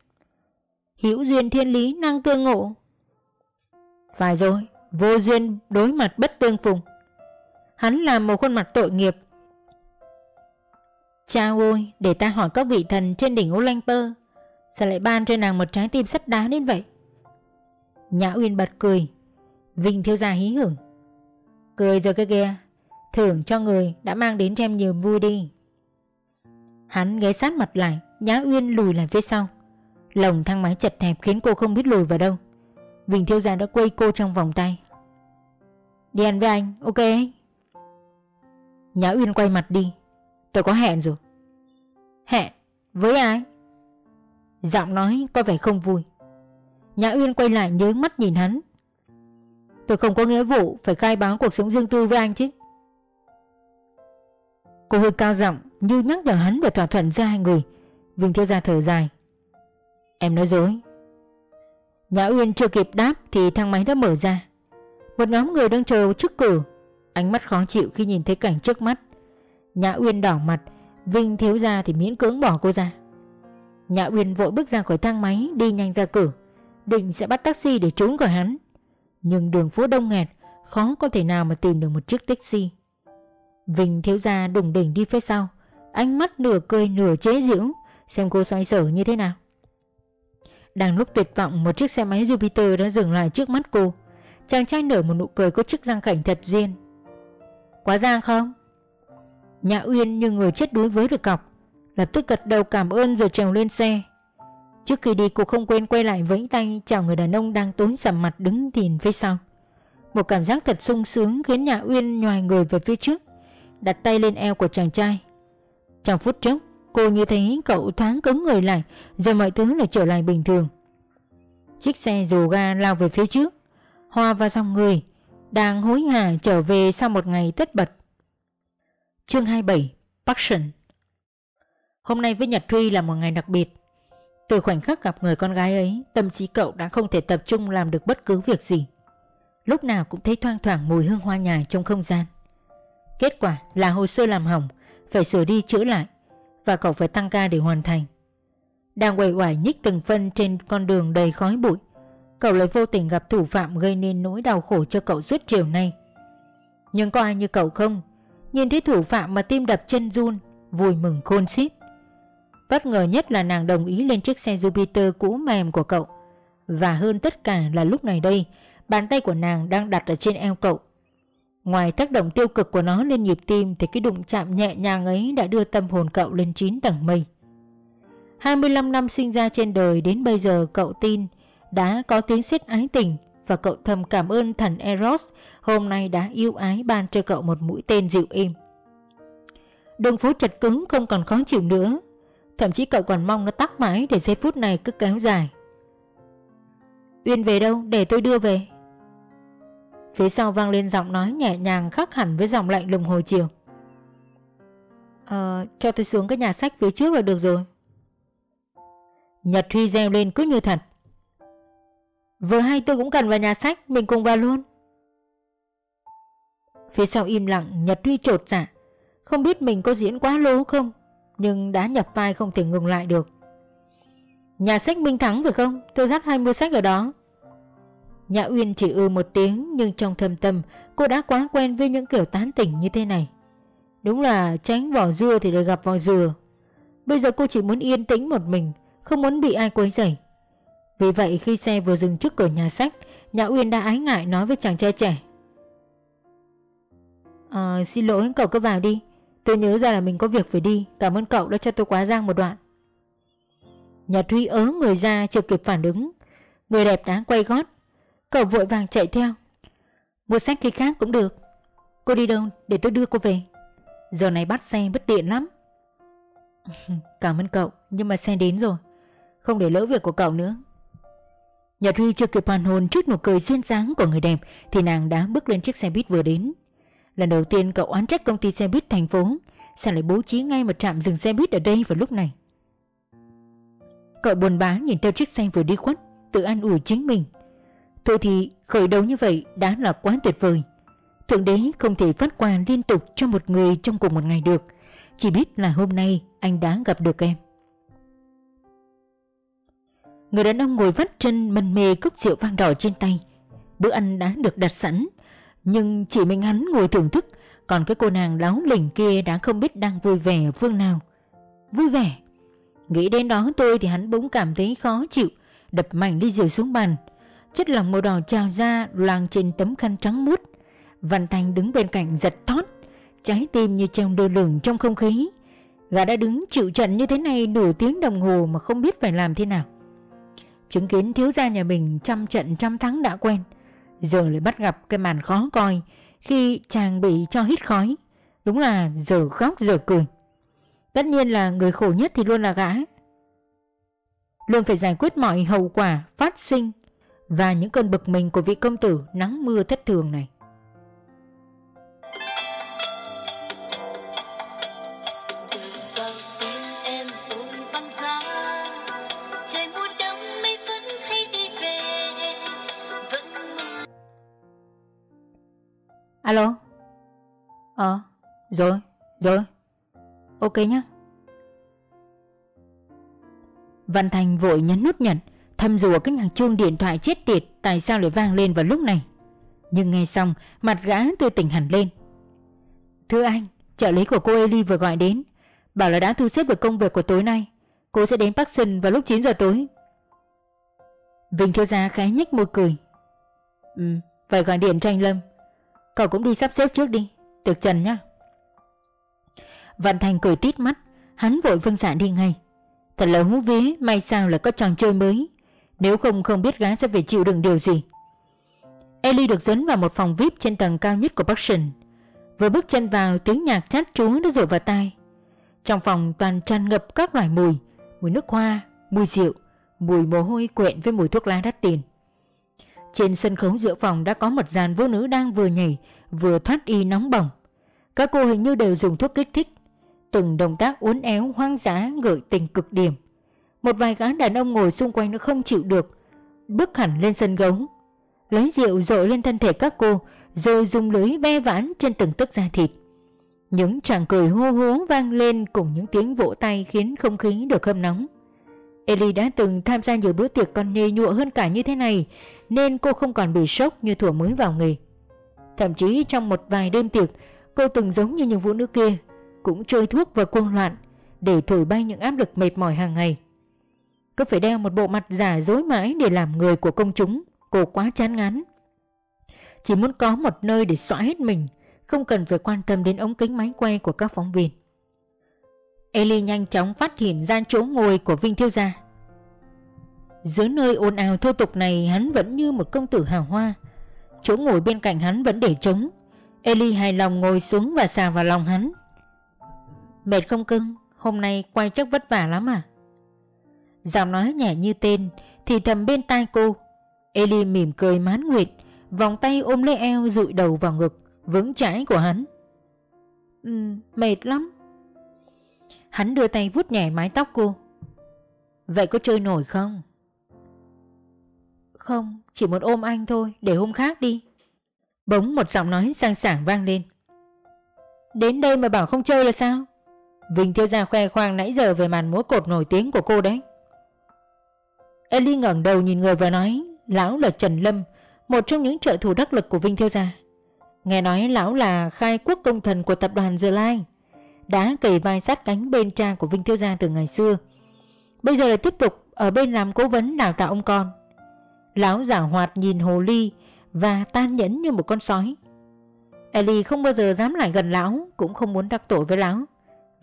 Hữu duyên thiên lý năng tương ngộ. Phải rồi, vô duyên đối mặt bất tương phùng. Hắn làm một khuôn mặt tội nghiệp. Cha ôi, để ta hỏi các vị thần trên đỉnh Olympus, sao lại ban cho nàng một trái tim sắt đá đến vậy? Nhã Uyên bật cười, Vinh thiếu gia hí hưởng. Cười rồi cái kia, thưởng cho người đã mang đến cho em nhiều vui đi. Hắn ghé sát mặt lại, Nhã Uyên lùi lại phía sau. Lồng thang máy chật hẹp khiến cô không biết lùi vào đâu. Vinh thiếu gia đã quây cô trong vòng tay. Đi ăn với anh, ok Nhã Uyên quay mặt đi Tôi có hẹn rồi Hẹn? Với ai? Giọng nói có vẻ không vui Nhã Uyên quay lại nhớ mắt nhìn hắn Tôi không có nghĩa vụ Phải khai báo cuộc sống riêng tư với anh chứ Cô hơi cao giọng như nhắc nhở hắn về thỏa thuận giữa hai người. Vinh thiếu gia thở dài. Em nói dối. Nhã Uyên chưa kịp đáp Thì thang máy đã mở ra. Một nhóm người đang chờ trước cửa. Ánh mắt khó chịu khi nhìn thấy cảnh trước mắt. Nhã Uyên đỏ mặt, Vinh thiếu gia thì miễn cưỡng bỏ cô ra. Nhã Uyên vội bước ra khỏi thang máy, Đi nhanh ra cửa. Định sẽ bắt taxi để trốn khỏi hắn. Nhưng đường phố đông nghẹt, Khó có thể nào mà tìm được một chiếc taxi. Vinh thiếu gia đùng đỉnh đi phía sau. Ánh mắt nửa cười nửa chế giễu. Xem cô xoay sở như thế nào. Đang lúc tuyệt vọng, Một chiếc xe máy Jupiter đã dừng lại trước mắt cô. Chàng trai nở một nụ cười có chiếc răng khảnh thật duyên. Quá giang không? Nhã Uyên như người chết đuối với được cọc. Lập tức gật đầu cảm ơn rồi trèo lên xe. Trước khi đi, cô không quên quay lại vẫy tay chào người đàn ông đang tốn sầm mặt đứng nhìn phía sau. Một cảm giác thật sung sướng khiến Nhã Uyên nhòi người về phía trước, Đặt tay lên eo của chàng trai. Trong phút chốc cô như thấy cậu thoáng cứng người lại Rồi mọi thứ lại trở lại bình thường Chiếc xe dù ga lao về phía trước Hoa vào dòng người đang hối hả trở về sau một ngày tất bật. Chương 27 Passion Hôm nay với Nhật Thuy là một ngày đặc biệt. Từ khoảnh khắc gặp người con gái ấy, tâm trí cậu đã không thể tập trung làm được bất cứ việc gì. Lúc nào cũng thấy thoang thoảng mùi hương hoa nhài trong không gian. Kết quả là hồ sơ làm hỏng, phải sửa đi chữa lại, và cậu phải tăng ca để hoàn thành. Đang quẩy quải nhích từng phân trên con đường đầy khói bụi, cậu lại vô tình gặp thủ phạm gây nên nỗi đau khổ cho cậu suốt chiều nay. Nhưng có ai như cậu không? Nhìn thấy thủ phạm mà tim đập chân run, vui mừng khôn xiết. Bất ngờ nhất là nàng đồng ý lên chiếc xe Jupiter cũ mềm của cậu. Và hơn tất cả là lúc này đây, bàn tay của nàng đang đặt ở trên eo cậu. Ngoài tác động tiêu cực của nó lên nhịp tim thì cái đụng chạm nhẹ nhàng ấy đã đưa tâm hồn cậu lên 9 tầng mây. 25 năm sinh ra trên đời, đến bây giờ cậu tin đã có tiếng xích ái tình và cậu thầm cảm ơn thần Eros hôm nay đã yêu ái ban cho cậu một mũi tên dịu êm. Đường phố chật cứng, không còn khó chịu nữa Thậm chí cậu còn mong nó tắc mãi để giây phút này cứ kéo dài Uyên về đâu để tôi đưa về Phía sau vang lên giọng nói nhẹ nhàng khác hẳn với giọng lạnh lùng hồi chiều. Ờ cho tôi xuống cái nhà sách phía trước là được rồi. Nhật Huy reo lên cứ như thật. Vừa hay tôi cũng cần vào nhà sách, Mình cùng vào luôn. Phía sau im lặng, Nhật Huy trột dạ. Không biết mình có diễn quá lố không, Nhưng đã nhập vai không thể ngừng lại được. Nhà sách Minh Thắng phải không? Tôi dắt hai mua sách ở đó. Nhã Uyên chỉ ư một tiếng Nhưng trong thâm tâm Cô đã quá quen với những kiểu tán tỉnh như thế này. Đúng là tránh vỏ dưa thì lại gặp vỏ dừa. Bây giờ cô chỉ muốn yên tĩnh một mình Không muốn bị ai quấy rầy. Vì vậy khi xe vừa dừng trước cửa nhà sách Nhã Uyên đã ái ngại nói với chàng trai trẻ. À, Xin lỗi cậu cứ vào đi. Tôi nhớ ra là mình có việc phải đi Cảm ơn cậu đã cho tôi quá giang một đoạn. Nhật Huy ớ người ra chưa kịp phản ứng. Người đẹp đã quay gót Cậu vội vàng chạy theo. Mua sách khi khác cũng được. Cô đi đâu để tôi đưa cô về? Giờ này bắt xe bất tiện lắm. Cảm ơn cậu Nhưng mà xe đến rồi. Không để lỡ việc của cậu nữa. Nhật Huy chưa kịp hoàn hồn trước nụ cười duyên dáng của người đẹp Thì nàng đã bước lên chiếc xe buýt vừa đến. Lần đầu tiên cậu oán trách công ty xe buýt thành phố Sao lại bố trí ngay một trạm dừng xe buýt ở đây vào lúc này? Cậu buồn bã nhìn theo chiếc xe vừa đi khuất Tự an ủi chính mình Thôi thì khởi đầu như vậy đã là quá tuyệt vời. Thượng đế không thể phát quà liên tục cho một người trong cùng một ngày được. Chỉ biết là hôm nay anh đã gặp được em. Người đàn ông ngồi vắt chân mân mê cốc rượu vang đỏ trên tay. Bữa ăn đã được đặt sẵn, Nhưng chỉ mình hắn ngồi thưởng thức, Còn cái cô nàng láo lỉnh kia đã không biết đang vui vẻ ở phương nào. Vui vẻ. Nghĩ đến đó tôi thì hắn bỗng cảm thấy khó chịu, Đập mạnh ly rượu xuống bàn. Chất lỏng màu đỏ trào ra loang trên tấm khăn trắng mút Văn Thành đứng bên cạnh giật thót, Trái tim như treo đơ lửng trong không khí. Gã đã đứng chịu trận như thế này nửa tiếng đồng hồ mà không biết phải làm thế nào. Chứng kiến thiếu gia nhà mình trăm trận trăm thắng đã quen, Giờ lại bắt gặp cái màn khó coi Khi chàng bị cho hít khói. Đúng là giờ khóc giờ cười. Tất nhiên là người khổ nhất thì luôn là gã. Luôn phải giải quyết mọi hậu quả phát sinh và những cơn bực mình của vị công tử nắng mưa thất thường này. Alo? Ờ Rồi Rồi. Ok nhá. Văn Thành vội nhấn nút nhận. Thăm rùa cái nhạc chuông điện thoại chết tiệt, Tại sao lại vang lên vào lúc này? Nhưng nghe xong, Mặt gã tươi tỉnh hẳn lên. Thưa anh, Trợ lý của cô Eli vừa gọi đến. Bảo là đã thu xếp được công việc của tối nay. Cô sẽ đến Park Sơn vào lúc 9 giờ tối. Vinh thiếu gia khẽ nhếch môi cười. Ừ Phải gọi điện cho anh Lâm. Cậu cũng đi sắp xếp trước đi. Được Trần nhá. Văn Thành cười tít mắt. Hắn vội vâng dạ đi ngay. Thật là hú vía, May sao lại có trò chơi mới. Nếu không không biết gái sẽ phải chịu đựng điều gì. Ellie được dẫn vào một phòng VIP trên tầng cao nhất của Boston Vừa bước chân vào tiếng nhạc chát chúa đã rội vào tai. Trong phòng toàn tràn ngập các loại mùi Mùi nước hoa, mùi rượu Mùi mồ hôi quyện với mùi thuốc lá đắt tiền. Trên sân khấu giữa phòng đã có một dàn vũ nữ đang vừa nhảy Vừa thoát y nóng bỏng. Các cô hình như đều dùng thuốc kích thích. Từng động tác uốn éo hoang dã gợi tình cực điểm. Một vài gã đàn ông ngồi xung quanh nó không chịu được, Bước hẳn lên sân gấu. Lấy rượu rội lên thân thể các cô, Rồi dùng lưới ve vãn trên từng tấc da thịt. Những chàng cười hô hố vang lên Cùng những tiếng vỗ tay khiến không khí được hâm nóng. Ellie đã từng tham gia nhiều bữa tiệc còn nhầy nhụa hơn cả như thế này, Nên cô không còn bị sốc như thuở mới vào nghề. Thậm chí trong một vài đêm tiệc, Cô từng giống như những vũ nữ kia, Cũng chơi thuốc và cuồng loạn Để thổi bay những áp lực mệt mỏi hàng ngày. Cứ phải đeo một bộ mặt giả dối mãi Để làm người của công chúng. Cô quá chán ngán. Chỉ muốn có một nơi để xóa hết mình, Không cần phải quan tâm đến ống kính máy quay của các phóng viên. Ellie nhanh chóng phát hiện ra chỗ ngồi của Vinh Thiêu Gia. Dưới nơi ồn ào thô tục này, hắn vẫn như một công tử hào hoa. Chỗ ngồi bên cạnh hắn vẫn để trống. Ellie hài lòng ngồi xuống và xà vào lòng hắn. Mệt không cưng, Hôm nay quay chắc vất vả lắm à? Giọng nói nhẹ như tên Thì thầm bên tai cô. Ellie mỉm cười mán nguyệt Vòng tay ôm lấy eo dụi đầu vào ngực Vững chãi của hắn. Ừ mệt lắm. Hắn đưa tay vuốt nhẹ mái tóc cô. Vậy có chơi nổi không? Không, chỉ muốn ôm anh thôi Để hôm khác đi. Bỗng một giọng nói sang sảng vang lên. Đến đây mà bảo không chơi là sao? Vinh thiếu gia khoe khoang nãy giờ về màn múa cột nổi tiếng của cô đấy Ellie ngẩng đầu nhìn người vừa nói Lão là Trần Lâm Một trong những trợ thủ đắc lực của Vinh Thiêu gia Nghe nói lão là khai quốc công thần của tập đoàn The Line Đã cầy vai sát cánh bên cha của Vinh Thiêu gia từ ngày xưa Bây giờ lại tiếp tục ở bên làm cố vấn đào tạo ông con Lão giả hoạt nhìn hồ ly và tan nhẫn như một con sói. Ellie không bao giờ dám lại gần lão, cũng không muốn đắc tội với lão.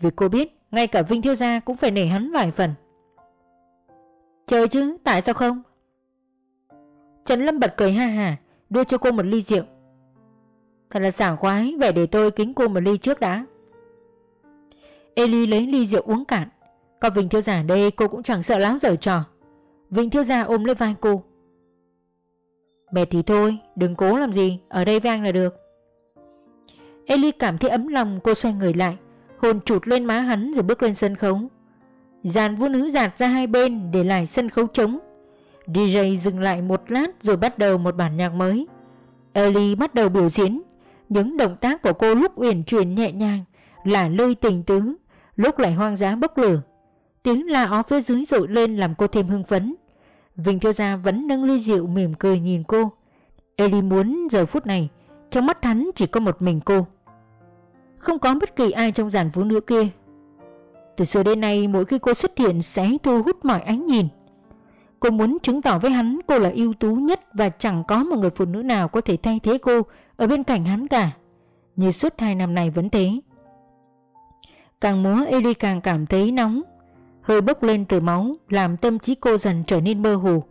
Vì cô biết, ngay cả Vinh Thiêu Gia cũng phải nể hắn vài phần. Trời chứ, tại sao không? Trần Lâm bật cười ha hà, đưa cho cô một ly rượu. Thật là sảng khoái, vậy để tôi kính cô một ly trước đã. Ellie lấy ly rượu uống cạn. Còn Vinh Thiêu Gia đây cô cũng chẳng sợ lắm giở trò. Vinh Thiêu Gia ôm lấy vai cô. Mệt thì thôi Đừng cố làm gì Ở đây với anh là được Ellie cảm thấy ấm lòng cô xoay người lại Hồn trụt lên má hắn rồi bước lên sân khấu Dàn vũ nữ giạt ra hai bên Để lại sân khấu trống. DJ dừng lại một lát Rồi bắt đầu một bản nhạc mới. Ellie bắt đầu biểu diễn. Những động tác của cô lúc uyển chuyển nhẹ nhàng Là lơi tình tứ, Lúc lại hoang dã bốc lửa. Tiếng la ó phía dưới rội lên làm cô thêm hưng phấn. Vinh Thiêu Gia vẫn nâng ly rượu mỉm cười nhìn cô. Eli muốn giờ phút này, Trong mắt hắn chỉ có một mình cô. Không có bất kỳ ai trong giàn vũ nữ kia. Từ xưa đến nay, mỗi khi cô xuất hiện sẽ thu hút mọi ánh nhìn Cô muốn chứng tỏ với hắn cô là ưu tú nhất Và chẳng có một người phụ nữ nào có thể thay thế cô Ở bên cạnh hắn cả Như suốt hai năm này vẫn thế Càng múa, Eli càng cảm thấy nóng hơi bốc lên từ máu, làm tâm trí cô dần trở nên mơ hồ.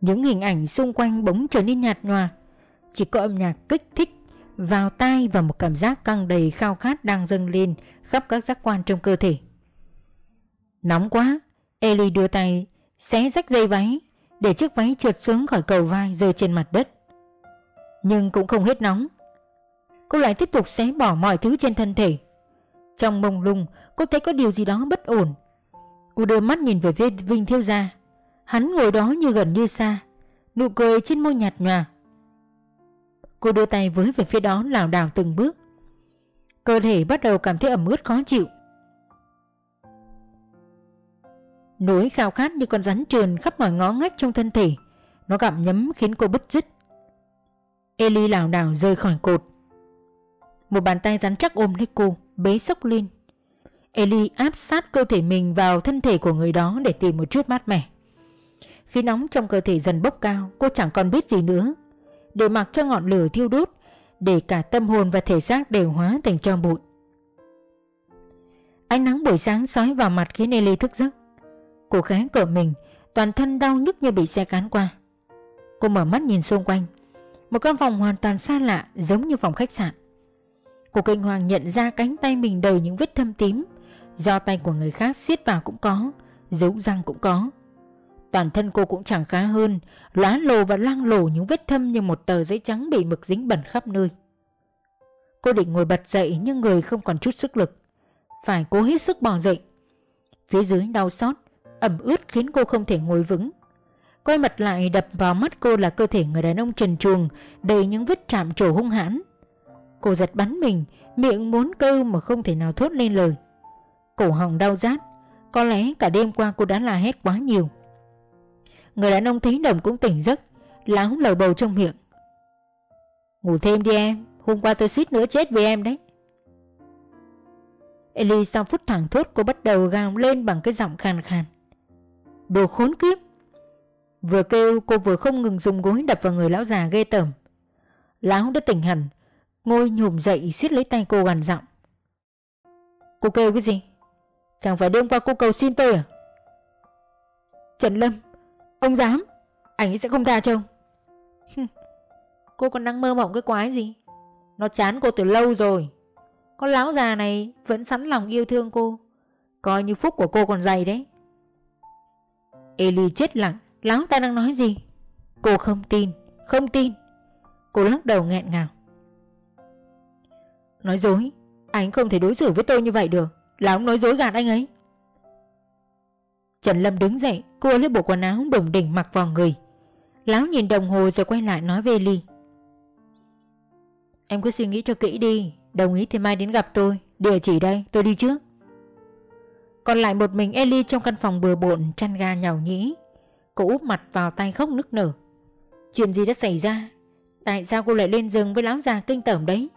Những hình ảnh xung quanh bỗng trở nên nhạt nhòa. Chỉ có âm nhạc kích thích, vào tai và một cảm giác căng đầy khao khát đang dâng lên khắp các giác quan trong cơ thể. Nóng quá, Ellie đưa tay xé rách dây váy để chiếc váy trượt xuống khỏi cầu vai rơi trên mặt đất. Nhưng cũng không hết nóng. Cô lại tiếp tục xé bỏ mọi thứ trên thân thể. Trong mông lung, cô thấy có điều gì đó bất ổn Cô đưa mắt nhìn về phía Vinh Thiếu Gia Hắn ngồi đó như gần như xa Nụ cười trên môi nhạt nhòa Cô đưa tay với về phía đó lảo đảo từng bước Cơ thể bắt đầu cảm thấy ẩm ướt khó chịu Nỗi khao khát như con rắn trườn khắp mọi ngõ ngách trong thân thể Nó gặm nhấm khiến cô bứt rứt Eli lảo đảo rơi khỏi cột Một bàn tay rắn chắc ôm lấy cô Bế sốc lên Eli áp sát cơ thể mình vào thân thể của người đó để tìm một chút mát mẻ. Khi nóng trong cơ thể dần bốc cao, cô chẳng còn biết gì nữa. Để mặc cho ngọn lửa thiêu đốt, để cả tâm hồn và thể xác đều hóa thành cho bụi. Ánh nắng buổi sáng sói vào mặt khiến Ellie thức giấc. Cô khẽ cỡ mình, toàn thân đau nhức như bị xe cán qua. Cô mở mắt nhìn xung quanh. Một căn phòng hoàn toàn xa lạ giống như phòng khách sạn. Cô kinh hoàng nhận ra cánh tay mình đầy những vết thâm tím Do tay của người khác siết vào cũng có Dấu răng cũng có Toàn thân cô cũng chẳng khá hơn Lá lồ và lang lổ những vết thâm như một tờ giấy trắng bị mực dính bẩn khắp nơi Cô định ngồi bật dậy nhưng người không còn chút sức lực Phải cố hết sức bò dậy Phía dưới đau xót ẩm ướt khiến cô không thể ngồi vững. Quay mặt lại đập vào mắt cô là cơ thể người đàn ông trần truồng đầy những vết chạm trổ hung hãn. Cô giật bắn mình, miệng muốn câu mà không thể nào thốt lên lời. Cổ họng đau rát, có lẽ cả đêm qua cô đã la hét quá nhiều. Người đàn ông thấy đồng cũng tỉnh giấc, láo lầu bầu trong miệng. Ngủ thêm đi em, hôm qua tôi suýt nữa chết vì em đấy. Ellie sau phút thẳng thốt cô bắt đầu gào lên bằng cái giọng khàn khàn. Đồ khốn kiếp! Vừa kêu cô vừa không ngừng dùng gối đập vào người lão già ghê tởm. Lão đã tỉnh hẳn, ngồi nhổm dậy siết lấy tay cô gằn giọng. Cô kêu cái gì? Chẳng phải đêm qua cô cầu xin tôi à? Trần Lâm, ông dám, anh ấy sẽ không tha cho ông. cô còn đang mơ mộng cái quái gì? Nó chán cô từ lâu rồi. Con lão già này vẫn sẵn lòng yêu thương cô. Coi như phúc của cô còn dày đấy. Eli chết lặng, lão ta đang nói gì? Cô không tin, không tin. Cô lắc đầu nghẹn ngào. Nói dối, anh không thể đối xử với tôi như vậy được. Là ông nói dối gạt anh ấy. Trần Lâm đứng dậy, cô lấy bộ quần áo đồng đỉnh mặc vào người. Lão nhìn đồng hồ rồi quay lại nói với Eli. Em cứ suy nghĩ cho kỹ đi, đồng ý thì mai đến gặp tôi, địa chỉ đây, tôi đi trước. Còn lại một mình Eli trong căn phòng bừa bộn, chăn ga nhào nhĩ. Cô úp mặt vào tay khóc nức nở. Chuyện gì đã xảy ra? Tại sao cô lại lên giường với lão già kinh tởm đấy?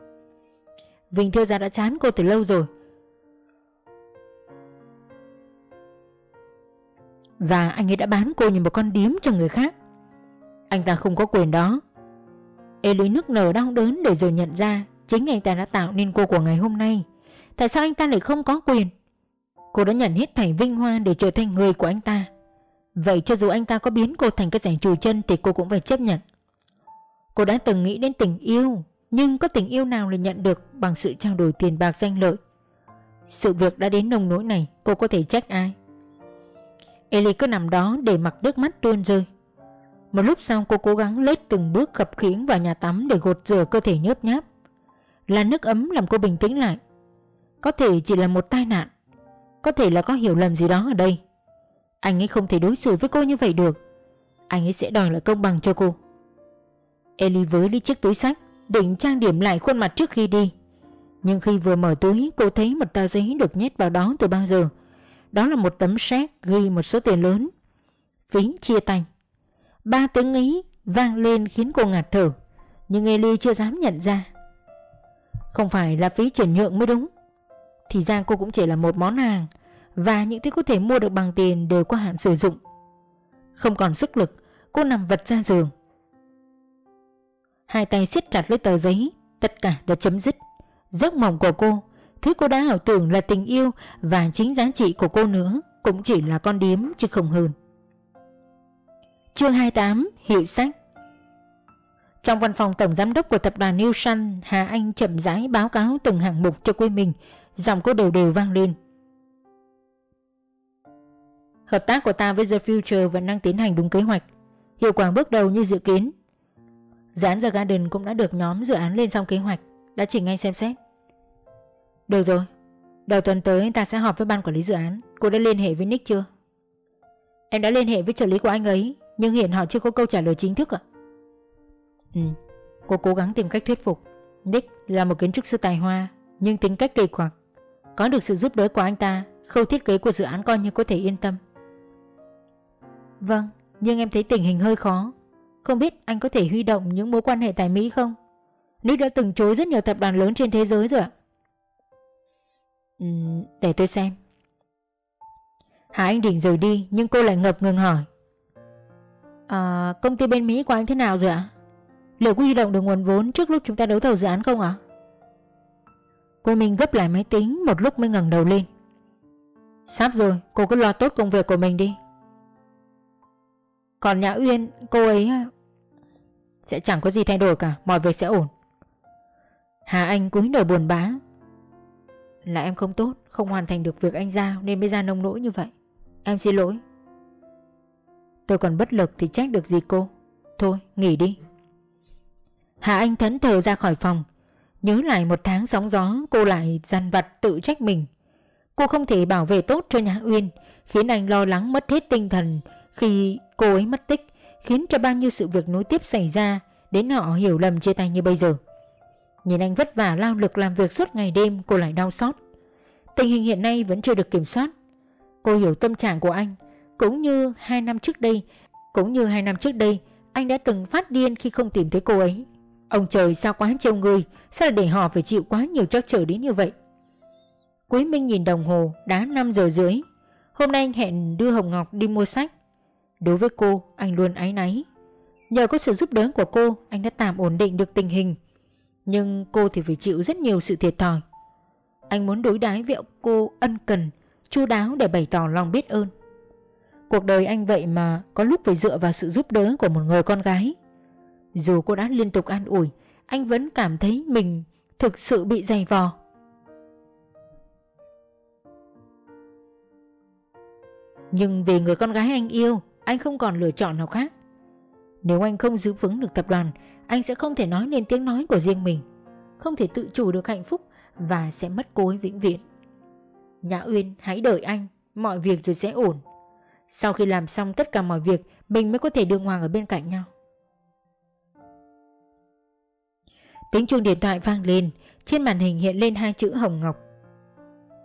Vinh Thưa Gia đã chán cô từ lâu rồi. Và anh ấy đã bán cô như một con điếm cho người khác. Anh ta không có quyền đó. Eli nước nở đau đớn để rồi nhận ra chính anh ta đã tạo nên cô của ngày hôm nay. Tại sao anh ta lại không có quyền? Cô đã nhận hết thảy vinh hoa để trở thành người của anh ta. Vậy cho dù anh ta có biến cô thành cái giải chùi chân thì cô cũng phải chấp nhận. Cô đã từng nghĩ đến tình yêu, nhưng có tình yêu nào là nhận được bằng sự trao đổi tiền bạc danh lợi. Sự việc đã đến nông nỗi này, cô có thể trách ai? Ellie cứ nằm đó để mặc nước mắt tuôn rơi. Một lúc sau cô cố gắng lết từng bước khập khiễng vào nhà tắm để gột rửa cơ thể nhớp nháp. Là nước ấm làm cô bình tĩnh lại. Có thể chỉ là một tai nạn. Có thể là có hiểu lầm gì đó ở đây. Anh ấy không thể đối xử với cô như vậy được. Anh ấy sẽ đòi lại công bằng cho cô. Ellie với lấy chiếc túi sách, định trang điểm lại khuôn mặt trước khi đi. Nhưng khi vừa mở túi, cô thấy một tờ giấy được nhét vào đó từ bao giờ. Đó là một tấm séc ghi một số tiền lớn. Phí chia tay. Ba tiếng ý vang lên khiến cô ngạt thở. Nhưng Ellie chưa dám nhận ra. Không phải là phí chuyển nhượng mới đúng. Thì ra cô cũng chỉ là một món hàng. Và những thứ có thể mua được bằng tiền đều qua hạn sử dụng. Không còn sức lực, cô nằm vật ra giường. Hai tay siết chặt lấy tờ giấy, tất cả đã chấm dứt. Giấc mộng của cô Thứ cô đã ảo tưởng là tình yêu và chính giá trị của cô nữa cũng chỉ là con điếm chứ không hơn. Chương 28 Hiệu sách Trong văn phòng tổng giám đốc của tập đoàn New Sun, Hà Anh chậm rãi báo cáo từng hạng mục cho quê mình, giọng cô đều đều vang lên. Hợp tác của ta với The Future vẫn đang tiến hành đúng kế hoạch, hiệu quả bước đầu như dự kiến. Dự án The Garden cũng đã được nhóm dự án lên xong kế hoạch, đã chỉnh anh xem xét. Được rồi, đầu tuần tới ta sẽ họp với ban quản lý dự án. Cô đã liên hệ với Nick chưa? Em đã liên hệ với trợ lý của anh ấy, nhưng hiện họ chưa có câu trả lời chính thức ạ. Ừ, cô cố gắng tìm cách thuyết phục. Nick là một kiến trúc sư tài hoa, nhưng tính cách kỳ quặc. Có được sự giúp đỡ của anh ta, khâu thiết kế của dự án coi như có thể yên tâm. Vâng, nhưng em thấy tình hình hơi khó. Không biết anh có thể huy động những mối quan hệ tại Mỹ không? Nick đã từng chối rất nhiều tập đoàn lớn trên thế giới rồi ạ. Ừ, để tôi xem Hà Anh định rời đi Nhưng cô lại ngập ngừng hỏi à, Công ty bên Mỹ của anh thế nào rồi ạ Liệu có huy động được nguồn vốn Trước lúc chúng ta đấu thầu dự án không ạ Cô Minh gấp lại máy tính Một lúc mới ngẩng đầu lên. Sắp rồi, cô cứ lo tốt công việc của mình đi. Còn nhã Uyên, Cô ấy à, Sẽ chẳng có gì thay đổi cả, Mọi việc sẽ ổn. Hà Anh cúi đầu buồn bã. Là em không tốt, Không hoàn thành được việc anh giao Nên mới ra nông nỗi như vậy. Em xin lỗi. Tôi còn bất lực thì trách được gì cô. Thôi, nghỉ đi. Hà Anh thẫn thờ ra khỏi phòng. Nhớ lại một tháng sóng gió Cô lại dằn vặt tự trách mình Cô không thể bảo vệ tốt cho nhà Uyên khiến anh lo lắng mất hết tinh thần khi cô ấy mất tích, khiến cho bao nhiêu sự việc nối tiếp xảy ra đến họ hiểu lầm chia tay như bây giờ. Nhìn anh vất vả lao lực làm việc suốt ngày đêm cô lại đau xót. Tình hình hiện nay vẫn chưa được kiểm soát. Cô hiểu tâm trạng của anh, cũng như hai năm trước đây, cũng như hai năm trước đây, anh đã từng phát điên khi không tìm thấy cô ấy. Ông trời sao quá trêu người, sao lại để họ phải chịu quá nhiều trắc trở đến như vậy? Quý Minh nhìn đồng hồ, đã 5 giờ rưỡi. Hôm nay anh hẹn đưa Hồng Ngọc đi mua sách. Đối với cô, anh luôn áy náy. Nhờ có sự giúp đỡ của cô, anh đã tạm ổn định được tình hình. Nhưng cô thì phải chịu rất nhiều sự thiệt thòi. Anh muốn đối đái với cô ân cần, chu đáo để bày tỏ lòng biết ơn. Cuộc đời anh vậy mà có lúc phải dựa vào sự giúp đỡ của một người con gái. Dù cô đã liên tục an ủi, anh vẫn cảm thấy mình thực sự bị dày vò. Nhưng vì người con gái anh yêu, anh không còn lựa chọn nào khác. Nếu anh không giữ vững được tập đoàn, anh sẽ không thể nói nên tiếng nói của riêng mình, không thể tự chủ được hạnh phúc và sẽ mất cô ấy vĩnh viễn. Nhã Uyên hãy đợi anh, mọi việc rồi sẽ ổn. Sau khi làm xong tất cả mọi việc, mình mới có thể đương hoàng ở bên cạnh nhau. Tiếng chuông điện thoại vang lên, trên màn hình hiện lên hai chữ Hồng Ngọc.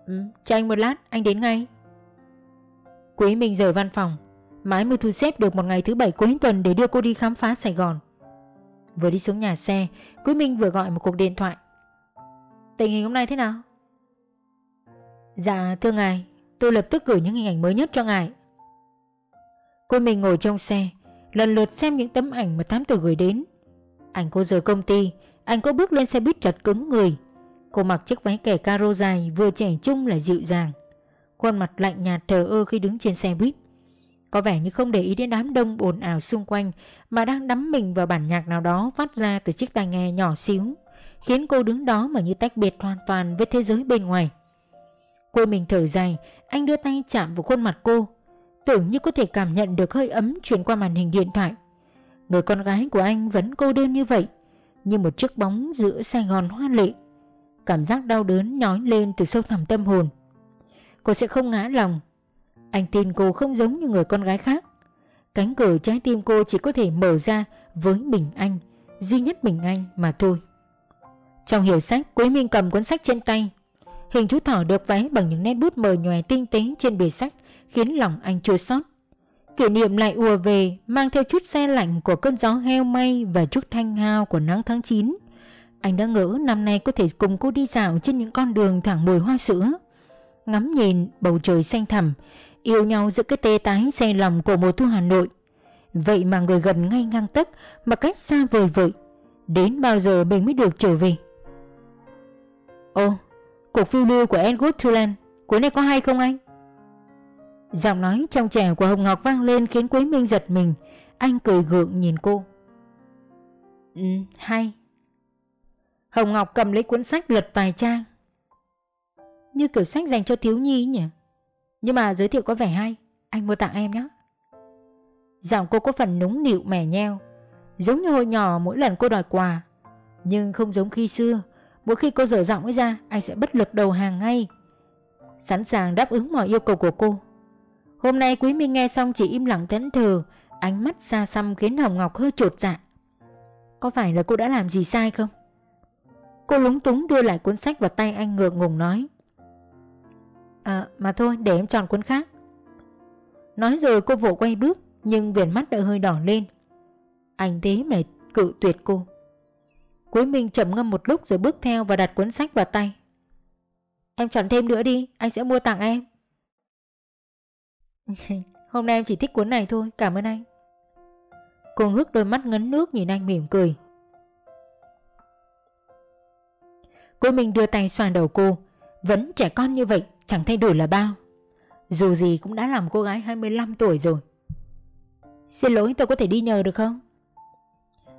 Ừ, cho anh một lát, anh đến ngay. Quý Minh rời văn phòng, mãi mới thu xếp được một ngày thứ bảy cuối tuần để đưa cô đi khám phá Sài Gòn. Vừa đi xuống nhà xe, Quý Minh vừa gọi một cuộc điện thoại. Tình hình hôm nay thế nào? Dạ thưa ngài, tôi lập tức gửi những hình ảnh mới nhất cho ngài. Quý Minh ngồi trong xe, lần lượt xem những tấm ảnh mà thám tử gửi đến. Ảnh cô rời công ty, anh cô bước lên xe buýt chật cứng người. Cô mặc chiếc váy kẻ caro dài vừa trẻ trung lại dịu dàng. Khuôn mặt lạnh nhạt thờ ơ khi đứng trên xe buýt. Có vẻ như không để ý đến đám đông ồn ào xung quanh mà đang đắm mình vào bản nhạc nào đó phát ra từ chiếc tai nghe nhỏ xíu, khiến cô đứng đó mà như tách biệt hoàn toàn với thế giới bên ngoài. Cô mình thở dài, anh đưa tay chạm vào khuôn mặt cô, tưởng như có thể cảm nhận được hơi ấm truyền qua màn hình điện thoại. Người con gái của anh vẫn cô đơn như vậy, như một chiếc bóng giữa Sài Gòn hoa lệ. Cảm giác đau đớn nhói lên từ sâu thẳm tâm hồn. Cô sẽ không ngã lòng anh tin cô không giống như người con gái khác. Cánh cửa trái tim cô chỉ có thể mở ra với mình anh, duy nhất mình anh mà thôi. Trong hiểu sách, Quế Minh cầm cuốn sách trên tay. Hình chú thỏ được váy bằng những nét bút mờ nhòe tinh tế trên bìa sách khiến lòng anh chua xót. Kỷ niệm lại ùa về mang theo chút xe lạnh của cơn gió heo may và chút thanh hao của nắng tháng 9. Anh đã ngỡ năm nay có thể cùng cô đi dạo trên những con đường thẳng mùi hoa sữa. Ngắm nhìn bầu trời xanh thẳm, Yêu nhau giữa cái tê tái xe lòng của mùa thu Hà Nội Vậy mà người gần ngay ngang tấc Mà cách xa vời vợi Đến bao giờ mình mới được trở về Ồ Cuộc phiêu lưu của Edward Tulane cuối này có hay không anh Giọng nói trong trẻo của Hồng Ngọc vang lên Khiến Quế Minh giật mình. Anh cười gượng nhìn cô. Ừ hay. Hồng Ngọc cầm lấy cuốn sách lật vài trang. Như kiểu sách dành cho thiếu nhi nhỉ? Nhưng mà giới thiệu có vẻ hay. Anh mua tặng em nhé Giọng cô có phần núng nịu mẻ nheo. Giống như hồi nhỏ mỗi lần cô đòi quà. Nhưng không giống khi xưa. Mỗi khi cô dở giọng ấy ra, Anh sẽ bất lực đầu hàng ngay. Sẵn sàng đáp ứng mọi yêu cầu của cô. Hôm nay Quý Minh nghe xong chỉ im lặng thẫn thờ, Ánh mắt xa xăm khiến Hồng Ngọc hơi trột dạ. Có phải là cô đã làm gì sai không? Cô lúng túng đưa lại cuốn sách vào tay anh ngượng ngùng nói. À mà thôi, để em chọn cuốn khác. Nói rồi cô vội quay bước, Nhưng viền mắt đã hơi đỏ lên. Anh thế mà cự tuyệt cô. Quý Minh chậm ngâm một lúc rồi bước theo và đặt cuốn sách vào tay. Em chọn thêm nữa đi, Anh sẽ mua tặng em. Hôm nay em chỉ thích cuốn này thôi, Cảm ơn anh. Cô ngước đôi mắt ngấn nước nhìn anh mỉm cười. Cô mình đưa tay xoa đầu cô. Vẫn trẻ con như vậy, Chẳng thay đổi là bao. Dù gì cũng đã làm cô gái 25 tuổi rồi. Xin lỗi, tôi có thể đi nhờ được không?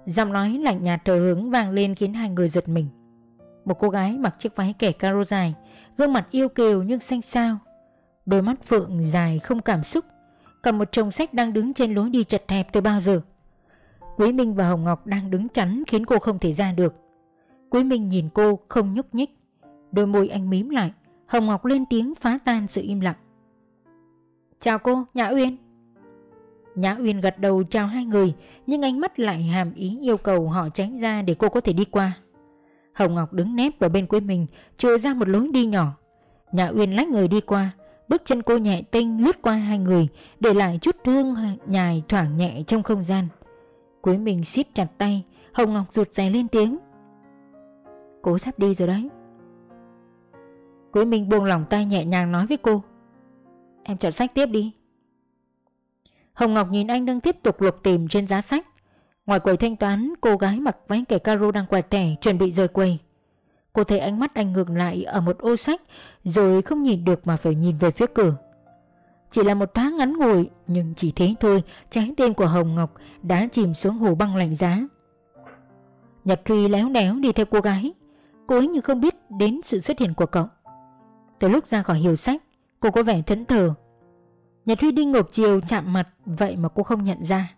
Giọng nói lạnh nhạt thờ hướng vang lên khiến hai người giật mình. Một cô gái mặc chiếc váy kẻ caro dài, Gương mặt yêu kiều nhưng xanh xao Đôi mắt phượng dài không cảm xúc. Cầm một chồng sách đang đứng trên lối đi chật hẹp từ bao giờ. Quý Minh và Hồng Ngọc đang đứng chắn khiến cô không thể ra được. Quý Minh nhìn cô không nhúc nhích. Đôi môi anh mím lại. Hồng Ngọc lên tiếng phá tan sự im lặng. Chào cô, Nhã Uyên. Nhã Uyên gật đầu chào hai người Nhưng ánh mắt lại hàm ý yêu cầu họ tránh ra để cô có thể đi qua. Hồng Ngọc đứng nép vào bên Quý Minh, Chừa ra một lối đi nhỏ. Nhã Uyên lách người đi qua Bước chân cô nhẹ tinh lướt qua hai người, Để lại chút thương nhài thoảng nhẹ trong không gian. Quế mình siết chặt tay, Hồng Ngọc rụt rè lên tiếng. Cô sắp đi rồi đấy. Quế Minh buông lỏng tay nhẹ nhàng nói với cô. Em chọn sách tiếp đi. Hồng Ngọc nhìn anh đang tiếp tục lục tìm trên giá sách. Ngoài quầy thanh toán, Cô gái mặc váy kẻ caro đang quẹt thẻ Chuẩn bị rời quầy. Cô thấy ánh mắt anh ngược lại ở một ô sách, Rồi không nhìn được mà phải nhìn về phía cửa. Chỉ là một tháng ngắn ngủi, Nhưng chỉ thế thôi Trái tim của Hồng Ngọc đã chìm xuống hồ băng lạnh giá. Nhật Truy léo đéo đi theo cô gái. Cô ấy như không biết đến sự xuất hiện của cậu. Từ lúc ra khỏi hiểu sách, Cô có vẻ thẫn thờ. Nhật Huy đi ngược chiều chạm mặt, Vậy mà cô không nhận ra.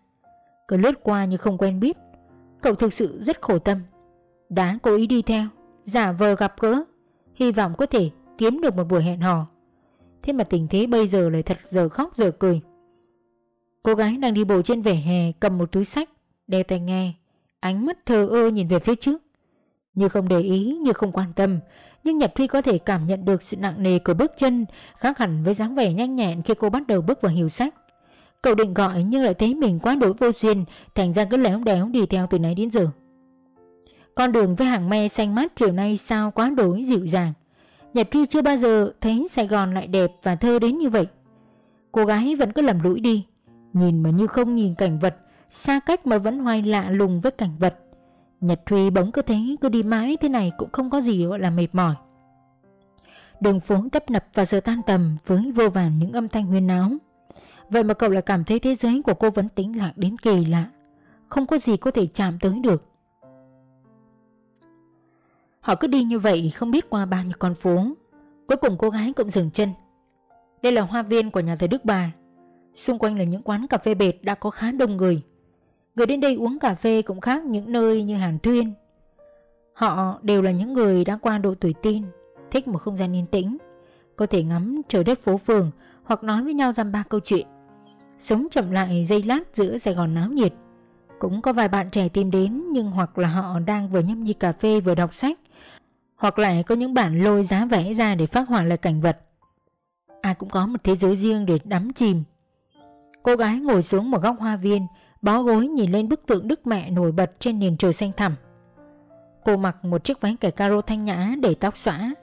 Cứ lướt qua như không quen biết. Cậu thực sự rất khổ tâm. Đã cố ý đi theo. Giả vờ gặp gỡ, Hy vọng có thể kiếm được một buổi hẹn hò Thế mà tình thế bây giờ lại thật giờ khóc giờ cười Cô gái đang đi bộ trên vỉa hè Cầm một túi sách, Đeo tai nghe, Ánh mắt thờ ơ nhìn về phía trước Như không để ý, như không quan tâm, nhưng Nhật Thuy có thể cảm nhận được sự nặng nề của bước chân, khác hẳn với dáng vẻ nhanh nhẹn khi cô bắt đầu bước vào hiệu sách. Cậu định gọi nhưng lại thấy mình quá đối vô duyên, thành ra cứ léo đéo đi theo từ nãy đến giờ. Con đường với hàng me xanh mát chiều nay sao quá đối dịu dàng. Nhật thi chưa bao giờ thấy Sài Gòn lại đẹp và thơ đến như vậy. Cô gái vẫn cứ lầm lũi đi, nhìn mà như không nhìn cảnh vật, xa cách mà vẫn hoài lạ lùng với cảnh vật. Nhật Thuy bỗng cứ thấy cứ đi mãi thế này cũng không có gì gọi là mệt mỏi. Đường phố tấp nập vào giờ tan tầm với vô vàn những âm thanh huyên náo. Vậy mà cậu lại cảm thấy thế giới của cô vẫn tĩnh lặng đến kỳ lạ. Không có gì có thể chạm tới được. Họ cứ đi như vậy không biết qua bao nhiêu con phố. Cuối cùng cô gái cũng dừng chân. Đây là hoa viên của nhà thờ Đức Bà. Xung quanh là những quán cà phê bệt đã có khá đông người. Người đến đây uống cà phê cũng khác những nơi như Hàn Thuyên Họ đều là những người đã qua độ tuổi tin thích một không gian yên tĩnh, có thể ngắm trời đất phố phường hoặc nói với nhau dăm ba câu chuyện. Sống chậm lại dây lát giữa Sài Gòn náo nhiệt. Cũng có vài bạn trẻ tìm đến nhưng hoặc là họ đang vừa nhâm nhi cà phê vừa đọc sách, hoặc lại có những bản lôi giá vẽ ra để phát họa lại cảnh vật. Ai cũng có một thế giới riêng để đắm chìm. Cô gái ngồi xuống một góc hoa viên, bó gối nhìn lên bức tượng Đức Mẹ nổi bật trên nền trời xanh thẳm. Cô mặc một chiếc váy cải caro thanh nhã để tóc xõa,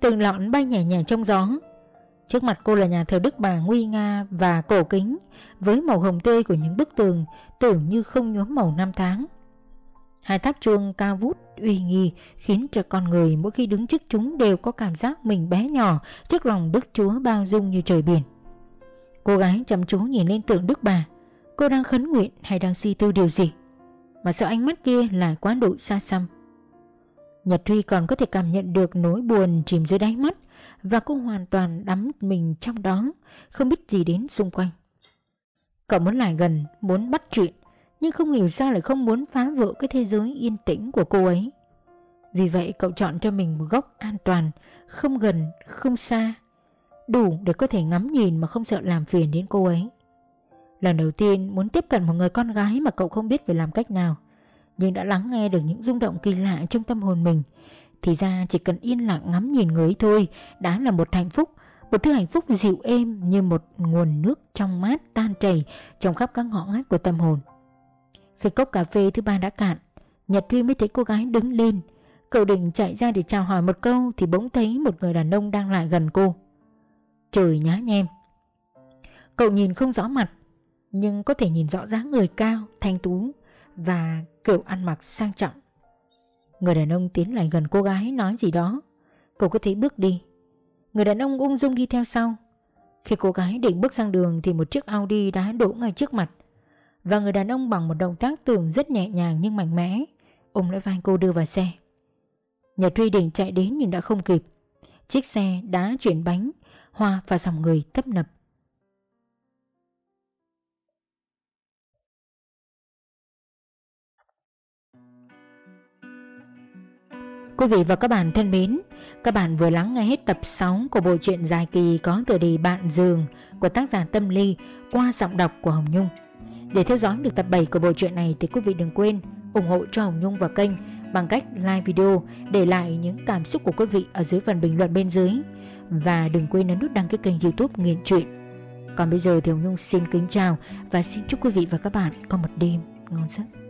từng lọn bay nhẹ nhàng trong gió. Trước mặt cô là nhà thờ Đức Bà nguy nga và cổ kính với màu hồng tươi của những bức tường tưởng như không nhuốm màu năm tháng. Hai tháp chuông cao vút uy nghi khiến cho con người mỗi khi đứng trước chúng đều có cảm giác mình bé nhỏ trước lòng Đức Chúa bao dung như trời biển. Cô gái chăm chú nhìn lên tượng Đức Bà. Cô đang khấn nguyện hay đang suy tư điều gì? Mà sao ánh mắt kia lại quá độ xa xăm? Nhật Thuy còn có thể cảm nhận được nỗi buồn chìm dưới đáy mắt Và cô hoàn toàn đắm mình trong đó Không biết gì đến xung quanh. Cậu muốn lại gần, muốn bắt chuyện nhưng không hiểu sao lại không muốn phá vỡ cái thế giới yên tĩnh của cô ấy. Vì vậy cậu chọn cho mình một góc an toàn Không gần, không xa Đủ để có thể ngắm nhìn mà không sợ làm phiền đến cô ấy. Lần đầu tiên muốn tiếp cận một người con gái mà cậu không biết phải làm cách nào Nhưng đã lắng nghe được những rung động kỳ lạ trong tâm hồn mình Thì ra chỉ cần yên lặng ngắm nhìn người ấy thôi Đã là một hạnh phúc Một thứ hạnh phúc dịu êm như một nguồn nước trong mát tan chảy Trong khắp các ngõ ngách của tâm hồn. Khi cốc cà phê thứ ba đã cạn Nhật Thuy mới thấy cô gái đứng lên Cậu định chạy ra để chào hỏi một câu Thì bỗng thấy một người đàn ông đang lại gần cô Trời nhá nhem Cậu nhìn không rõ mặt nhưng có thể nhìn rõ dáng người cao, thanh tú và kiểu ăn mặc sang trọng. Người đàn ông tiến lại gần cô gái nói gì đó, cậu có thấy bước đi. Người đàn ông ung dung đi theo sau. Khi cô gái định bước sang đường thì một chiếc Audi đã đổ ngay trước mặt. Và người đàn ông bằng một động tác tưởng rất nhẹ nhàng nhưng mạnh mẽ, ôm lấy vai cô đưa vào xe. Nhật Huy định chạy đến nhưng đã không kịp. Chiếc xe đã chuyển bánh, hoa và dòng người tấp nập. Quý vị và các bạn thân mến, các bạn vừa lắng nghe hết tập 6 của bộ truyện dài kỳ có tựa đề Bạn Giường của tác giả Tâm Ly qua giọng đọc của Hồng Nhung. Để theo dõi được tập 7 của bộ truyện này thì quý vị đừng quên ủng hộ cho Hồng Nhung và kênh bằng cách like video, để lại những cảm xúc của quý vị ở dưới phần bình luận bên dưới và đừng quên ấn nút đăng ký kênh youtube Nghiện Truyện. Còn bây giờ thì Hồng Nhung xin kính chào và xin chúc quý vị và các bạn có một đêm ngon giấc.